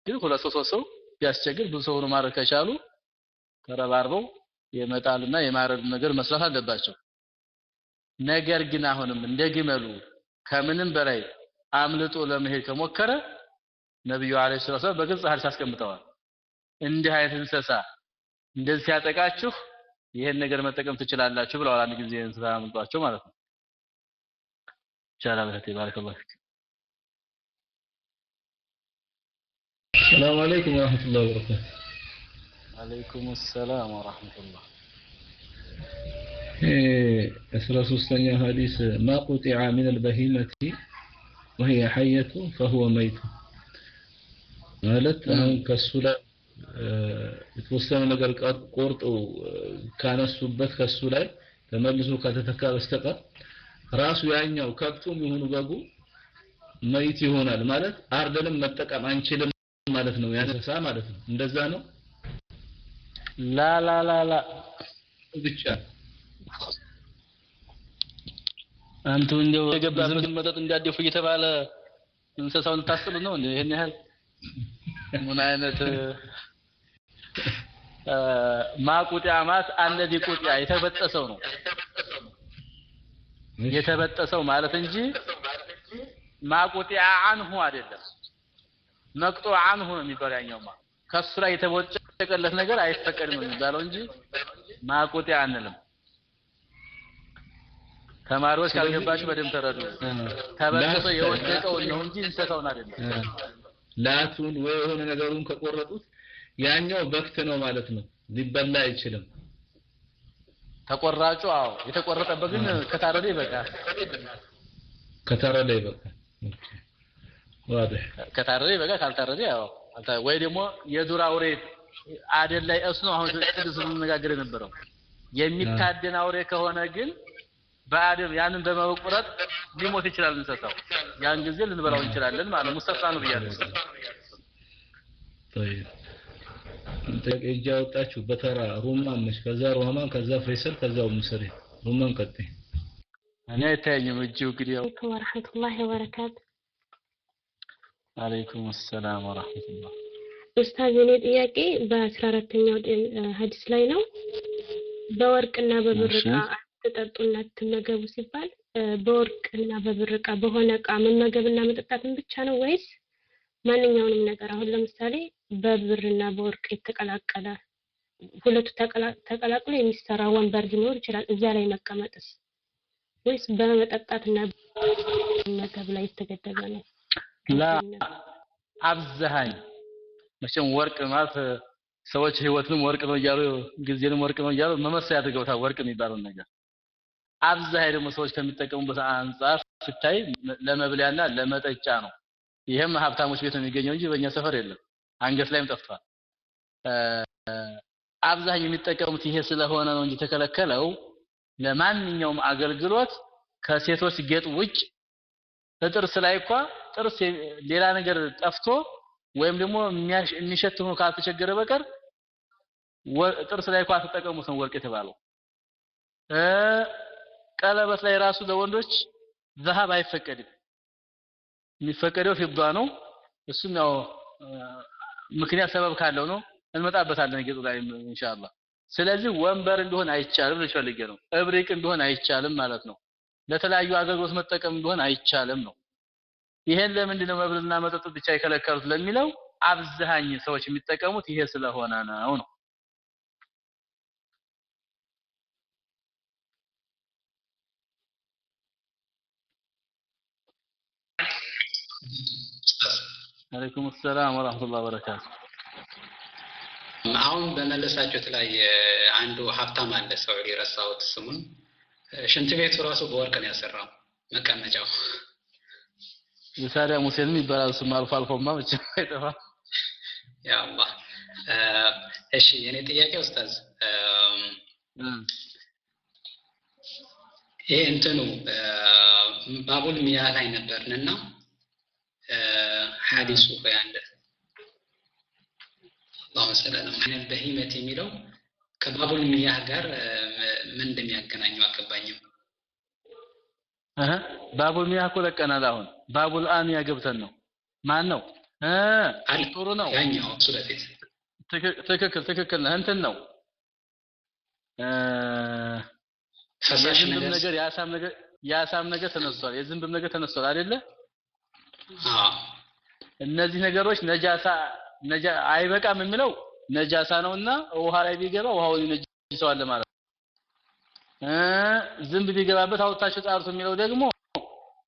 ግን ሁለት ሰው ሶስት ሰው ቢያስቸግር ብዙ ሰው ሆኖ ማድረግ ከቻሉ ተረባርበው የመጣልና የማረድ ነገር መስራት አለባቸው። ነገር ግን አሁንም እንደ ግመሉ ከምንም በላይ አምልጦ ለመሄድ ከሞከረ ነብዩ አለይሂ ሰላም በግልጽ ሐዲስ አስቀምጠዋል። እንዲህ አይነት እንስሳ እንደዚህ ሲያጠቃችሁ السلام عليكم ورحمة الله وبركاته عليكم السلام ورحمة الله أسرى سوستانيا حديث ما قطع من البهيمة وهي حية فهو ميت قالت أن كالسلام የተወሰነ ነገር ቆርጠው ካነሱበት ከሱ ላይ ተመልሶ ከተተካ በስተቀር ራሱ ያኛው ከብቱም ይሁኑ በጉ መይት ይሆናል ማለት አርደንም መጠቀም አንችልም ማለት ነው። ያንሰሳ ማለት ነው። እንደዛ ነው። ላ ላ ላ ላ ብቻ አንቱ እንደው የገባበትን መጠጥ እንዲያደፉ እየተባለ እንስሳውን ልታስጥሉ ነው እንዴ? ይሄን ያህል ምን አይነት ማቁጢያ ማት አለዚ ቁጢያ የተበጠሰው ነው የተበጠሰው ማለት እንጂ ማቁጢያ አንሁ አይደለም። መቅጦ አንሁ ነው የሚባለው ያኛውማ ከሱ ላይ የተቦጨቀለት ነገር አይፈቀድም የሚባለው እንጂ ማቁጢያ አንልም። ተማሪዎች ካልገባችሁ በደንብ ተረዱ። ተበጥሶ የወደቀውን ነው እንጂ እንስሳውን አይደለም። ላቱን ወይ የሆነ ነገሩን ከቆረጡት ያኛው በክት ነው ማለት ነው። ሊበላ አይችልም። ተቆራጩ አዎ፣ የተቆረጠበት ግን ከታረደ ይበቃል። ከታረደ ይበቃል። ከታረደ ይበቃል፣ ካልታረደ ያው ወይ ደግሞ የዱር አውሬ አደን ላይ እሱ ነው አሁን ስንነጋገር የነበረው የሚታደን አውሬ ከሆነ ግን በአደም ያንን በመቁረጥ ሊሞት ይችላል እንስሳው። ያን ጊዜ ልንበላው እንችላለን ማለት ነው። ሙስተስና ነው ብያለሁ። طيب ጥያቄ እጅ ያወጣችሁ በተራ ሩማን ነች። ከዛ ሮማን፣ ከዛ ፈይሰል፣ ከዛ ሙሰሪ ሩማን ቀጥይ። እኔ አይታየኝም እጁ እንግዲህ ያው عليكم ورحمة الله وبركاته አለይኩም ሰላም ወራህመቱላህ ኡስታዝ እኔ ጥያቄ በአስራ አራተኛው ሀዲስ ላይ ነው በወርቅና በብር አትጠጡና አትመገቡ ሲባል በወርቅና በብር ዕቃ በሆነ ዕቃ መመገብና መጠጣትን ብቻ ነው ወይስ ማንኛውንም ነገር? አሁን ለምሳሌ በብርና በወርቅ የተቀላቀለ ሁለቱ ተቀላ- ተቀላቅሎ የሚሰራ ወንበር ሊኖር ይችላል። እዚያ ላይ መቀመጥስ ወይስ በመጠጣትና መመገብ ላይ የተገደበ ነው? ላ አብዛሃኝ መቼም ወርቅ ማለት ሰዎች ህይወትንም ወርቅ ነው እያሉ ጊዜንም ወርቅ ነው እያሉ መመሰያ አድርገውታል ወርቅ የሚባለውን ነገር አብዛሃኝ ደግሞ ሰዎች ከሚጠቀሙበት አንጻር ስታይ ለመብሊያና ለመጠጫ ነው። ይህም ሀብታሞች ቤት ነው የሚገኘው እንጂ በእኛ ሰፈር የለም። አንገት ላይም ጠፍቷል። አብዛኝ የሚጠቀሙት ይሄ ስለሆነ ነው እንጂ የተከለከለው ለማንኛውም አገልግሎት ከሴቶች ጌጥ ውጭ ጥርስ ላይ እንኳ ጥርስ ሌላ ነገር ጠፍቶ ወይም ደግሞ የሚሸት ሆኖ ካልተቸገረ በቀር ጥርስ ላይ እንኳ ተጠቀሙት ነው ወርቅ የተባለው ቀለበት ላይ ራሱ ለወንዶች ዘሃብ አይፈቀድም። የሚፈቀደው ፊዷ ነው። እሱም ያው ምክንያት ሰበብ ካለው ነው። እንመጣበታለን ጌጡ ላይ ኢንሻአላህ። ስለዚህ ወንበር እንዲሆን አይቻልም ልጅ ፈልጌ ነው። እብሪቅ እንዲሆን አይቻልም ማለት ነው። ለተለያዩ አገልግሎት መጠቀም እንዲሆን አይቻልም ነው። ይሄን ለምንድን ነው መብልና መጠጥ ብቻ የከለከሉት ለሚለው አብዛኝ ሰዎች የሚጠቀሙት ይሄ ስለሆነ ነው ነው አለይኩም ሰላም ወራህመቱላሂ ወበረካቱ። አሁን በመለሳችሁት ላይ አንዱ ሀብታም አለ ሰው የረሳሁት ስሙን። ሽንት ቤቱ ራሱ በወርቅ ነው ያሰራው መቀመጫው። የሳዲያ ሙሴንም ይባላል ስም አልፎ አልፎማ መቼም አይጠፋም። ያ አላህ እሺ የኔ ጥያቄ ኡስታዝ ይሄ እንትኑ ባቡል ሚያ ላይ ነበርንና ሐዲሱ ቆይ አንድ አላሁ ሰላም በሂመት የሚለው ከባቡል ሚያህ ጋር ምን እንደሚያገናኘው አልገባኝም። ባቡል ሚያ እኮ ለቀናል አሁን። ባቡል አሚያ ገብተን ነው። ማን ነው? አለ ጥሩ ነው። ያኛው እሱ በፊት። ትክክል ትክክል ነህ እንትን ነው። ፈሳሽ የዝንብም ነገር ነገር የአሳም ነገር የአሳም ነገር ተነስቷል። የዝንብም ነገር ተነስቷል አይደለ እነዚህ ነገሮች ነጃሳ ነጃ አይበቃም የሚለው ነጃሳ ነውና ውሃ ላይ ቢገባ ውሃውን ይነጅሰዋል ማለት ዝንብ ቢገባበት አውጥታችሁ ጣሩት የሚለው ደግሞ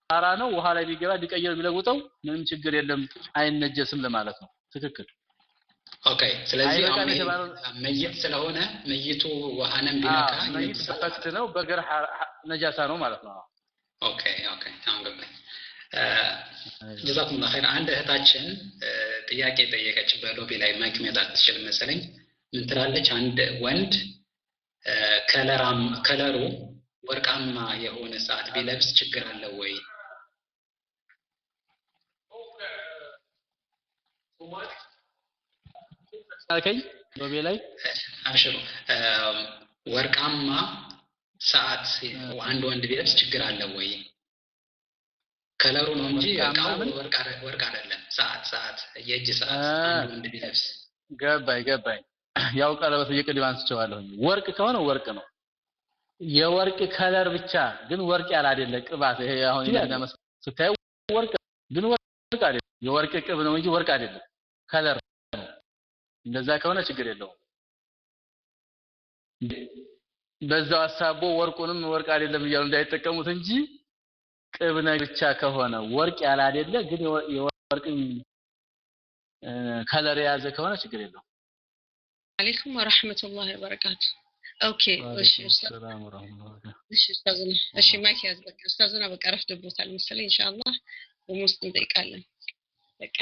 ጣራ ነው። ውሃ ላይ ቢገባ ቢቀየር ቢለውጠው ምንም ችግር የለም አይነጀስም ለማለት ነው። ትክክል። OK። ስለዚህ መይት ስለሆነ መይቱ ውሃንም ቢነካ መይት ፈክት ነው? ሐ- ነጃሳ ነው ማለት ነው። OK OK። አሁን ገባኝ جزاكم الله خير። አንድ እህታችን ጥያቄ ጠየቀች በ lobby ላይ mic መያዝ አትችልም መሰለኝ። ምን ትላለች? አንድ ወንድ color ኡ ወርቃማ የሆነ ሰዓት ቢለብስ ችግር አለው ወይ? አልከኝ lobby ላይ። አብሽሩ። ወርቃማ ሰዓት አንድ ወንድ ቢለብስ ችግር አለው ወይ color ኡ ነው እንጂ? ወርቅ አይደለም። ሰዓት ሰዓት የእጅ ሰዓት አ። አንድ ወንድ ቢለብስ ገባኝ ገባኝ። ያው ቀለበት እየቅድም አንስቼዋለሁ። ወርቅ ከሆነ ወርቅ ነው። የወርቅ color ብቻ ግን ወርቅ ያለ አይደለ? ቅባት ይሄ አሁን እኛ መስ ስታየው ወርቅ ግን ወርቅ አይደለም የወርቅ ቅብ ነው እንጂ ወርቅ አይደለም። color ነው። እንደዛ ከሆነ ችግር የለውም። በዛው አሳቦ ወርቁንም ወርቅ አይደለም እያሉ እንዳይጠቀሙት እንጂ ቅብ ብቻ ከሆነ ወርቅ ያለ አይደለ ግን የወርቅን color የያዘ ከሆነ ችግር የለው عليكم ورحمة الله وبركاته። OK እሺ ኡስታዝና እሺ ማይክ ያዝ ኡስታዝና በቃ ረፍዶቦታል መሰለኝ። ኢንሻአላህ በሙስጥ እንጠይቃለን። በቃ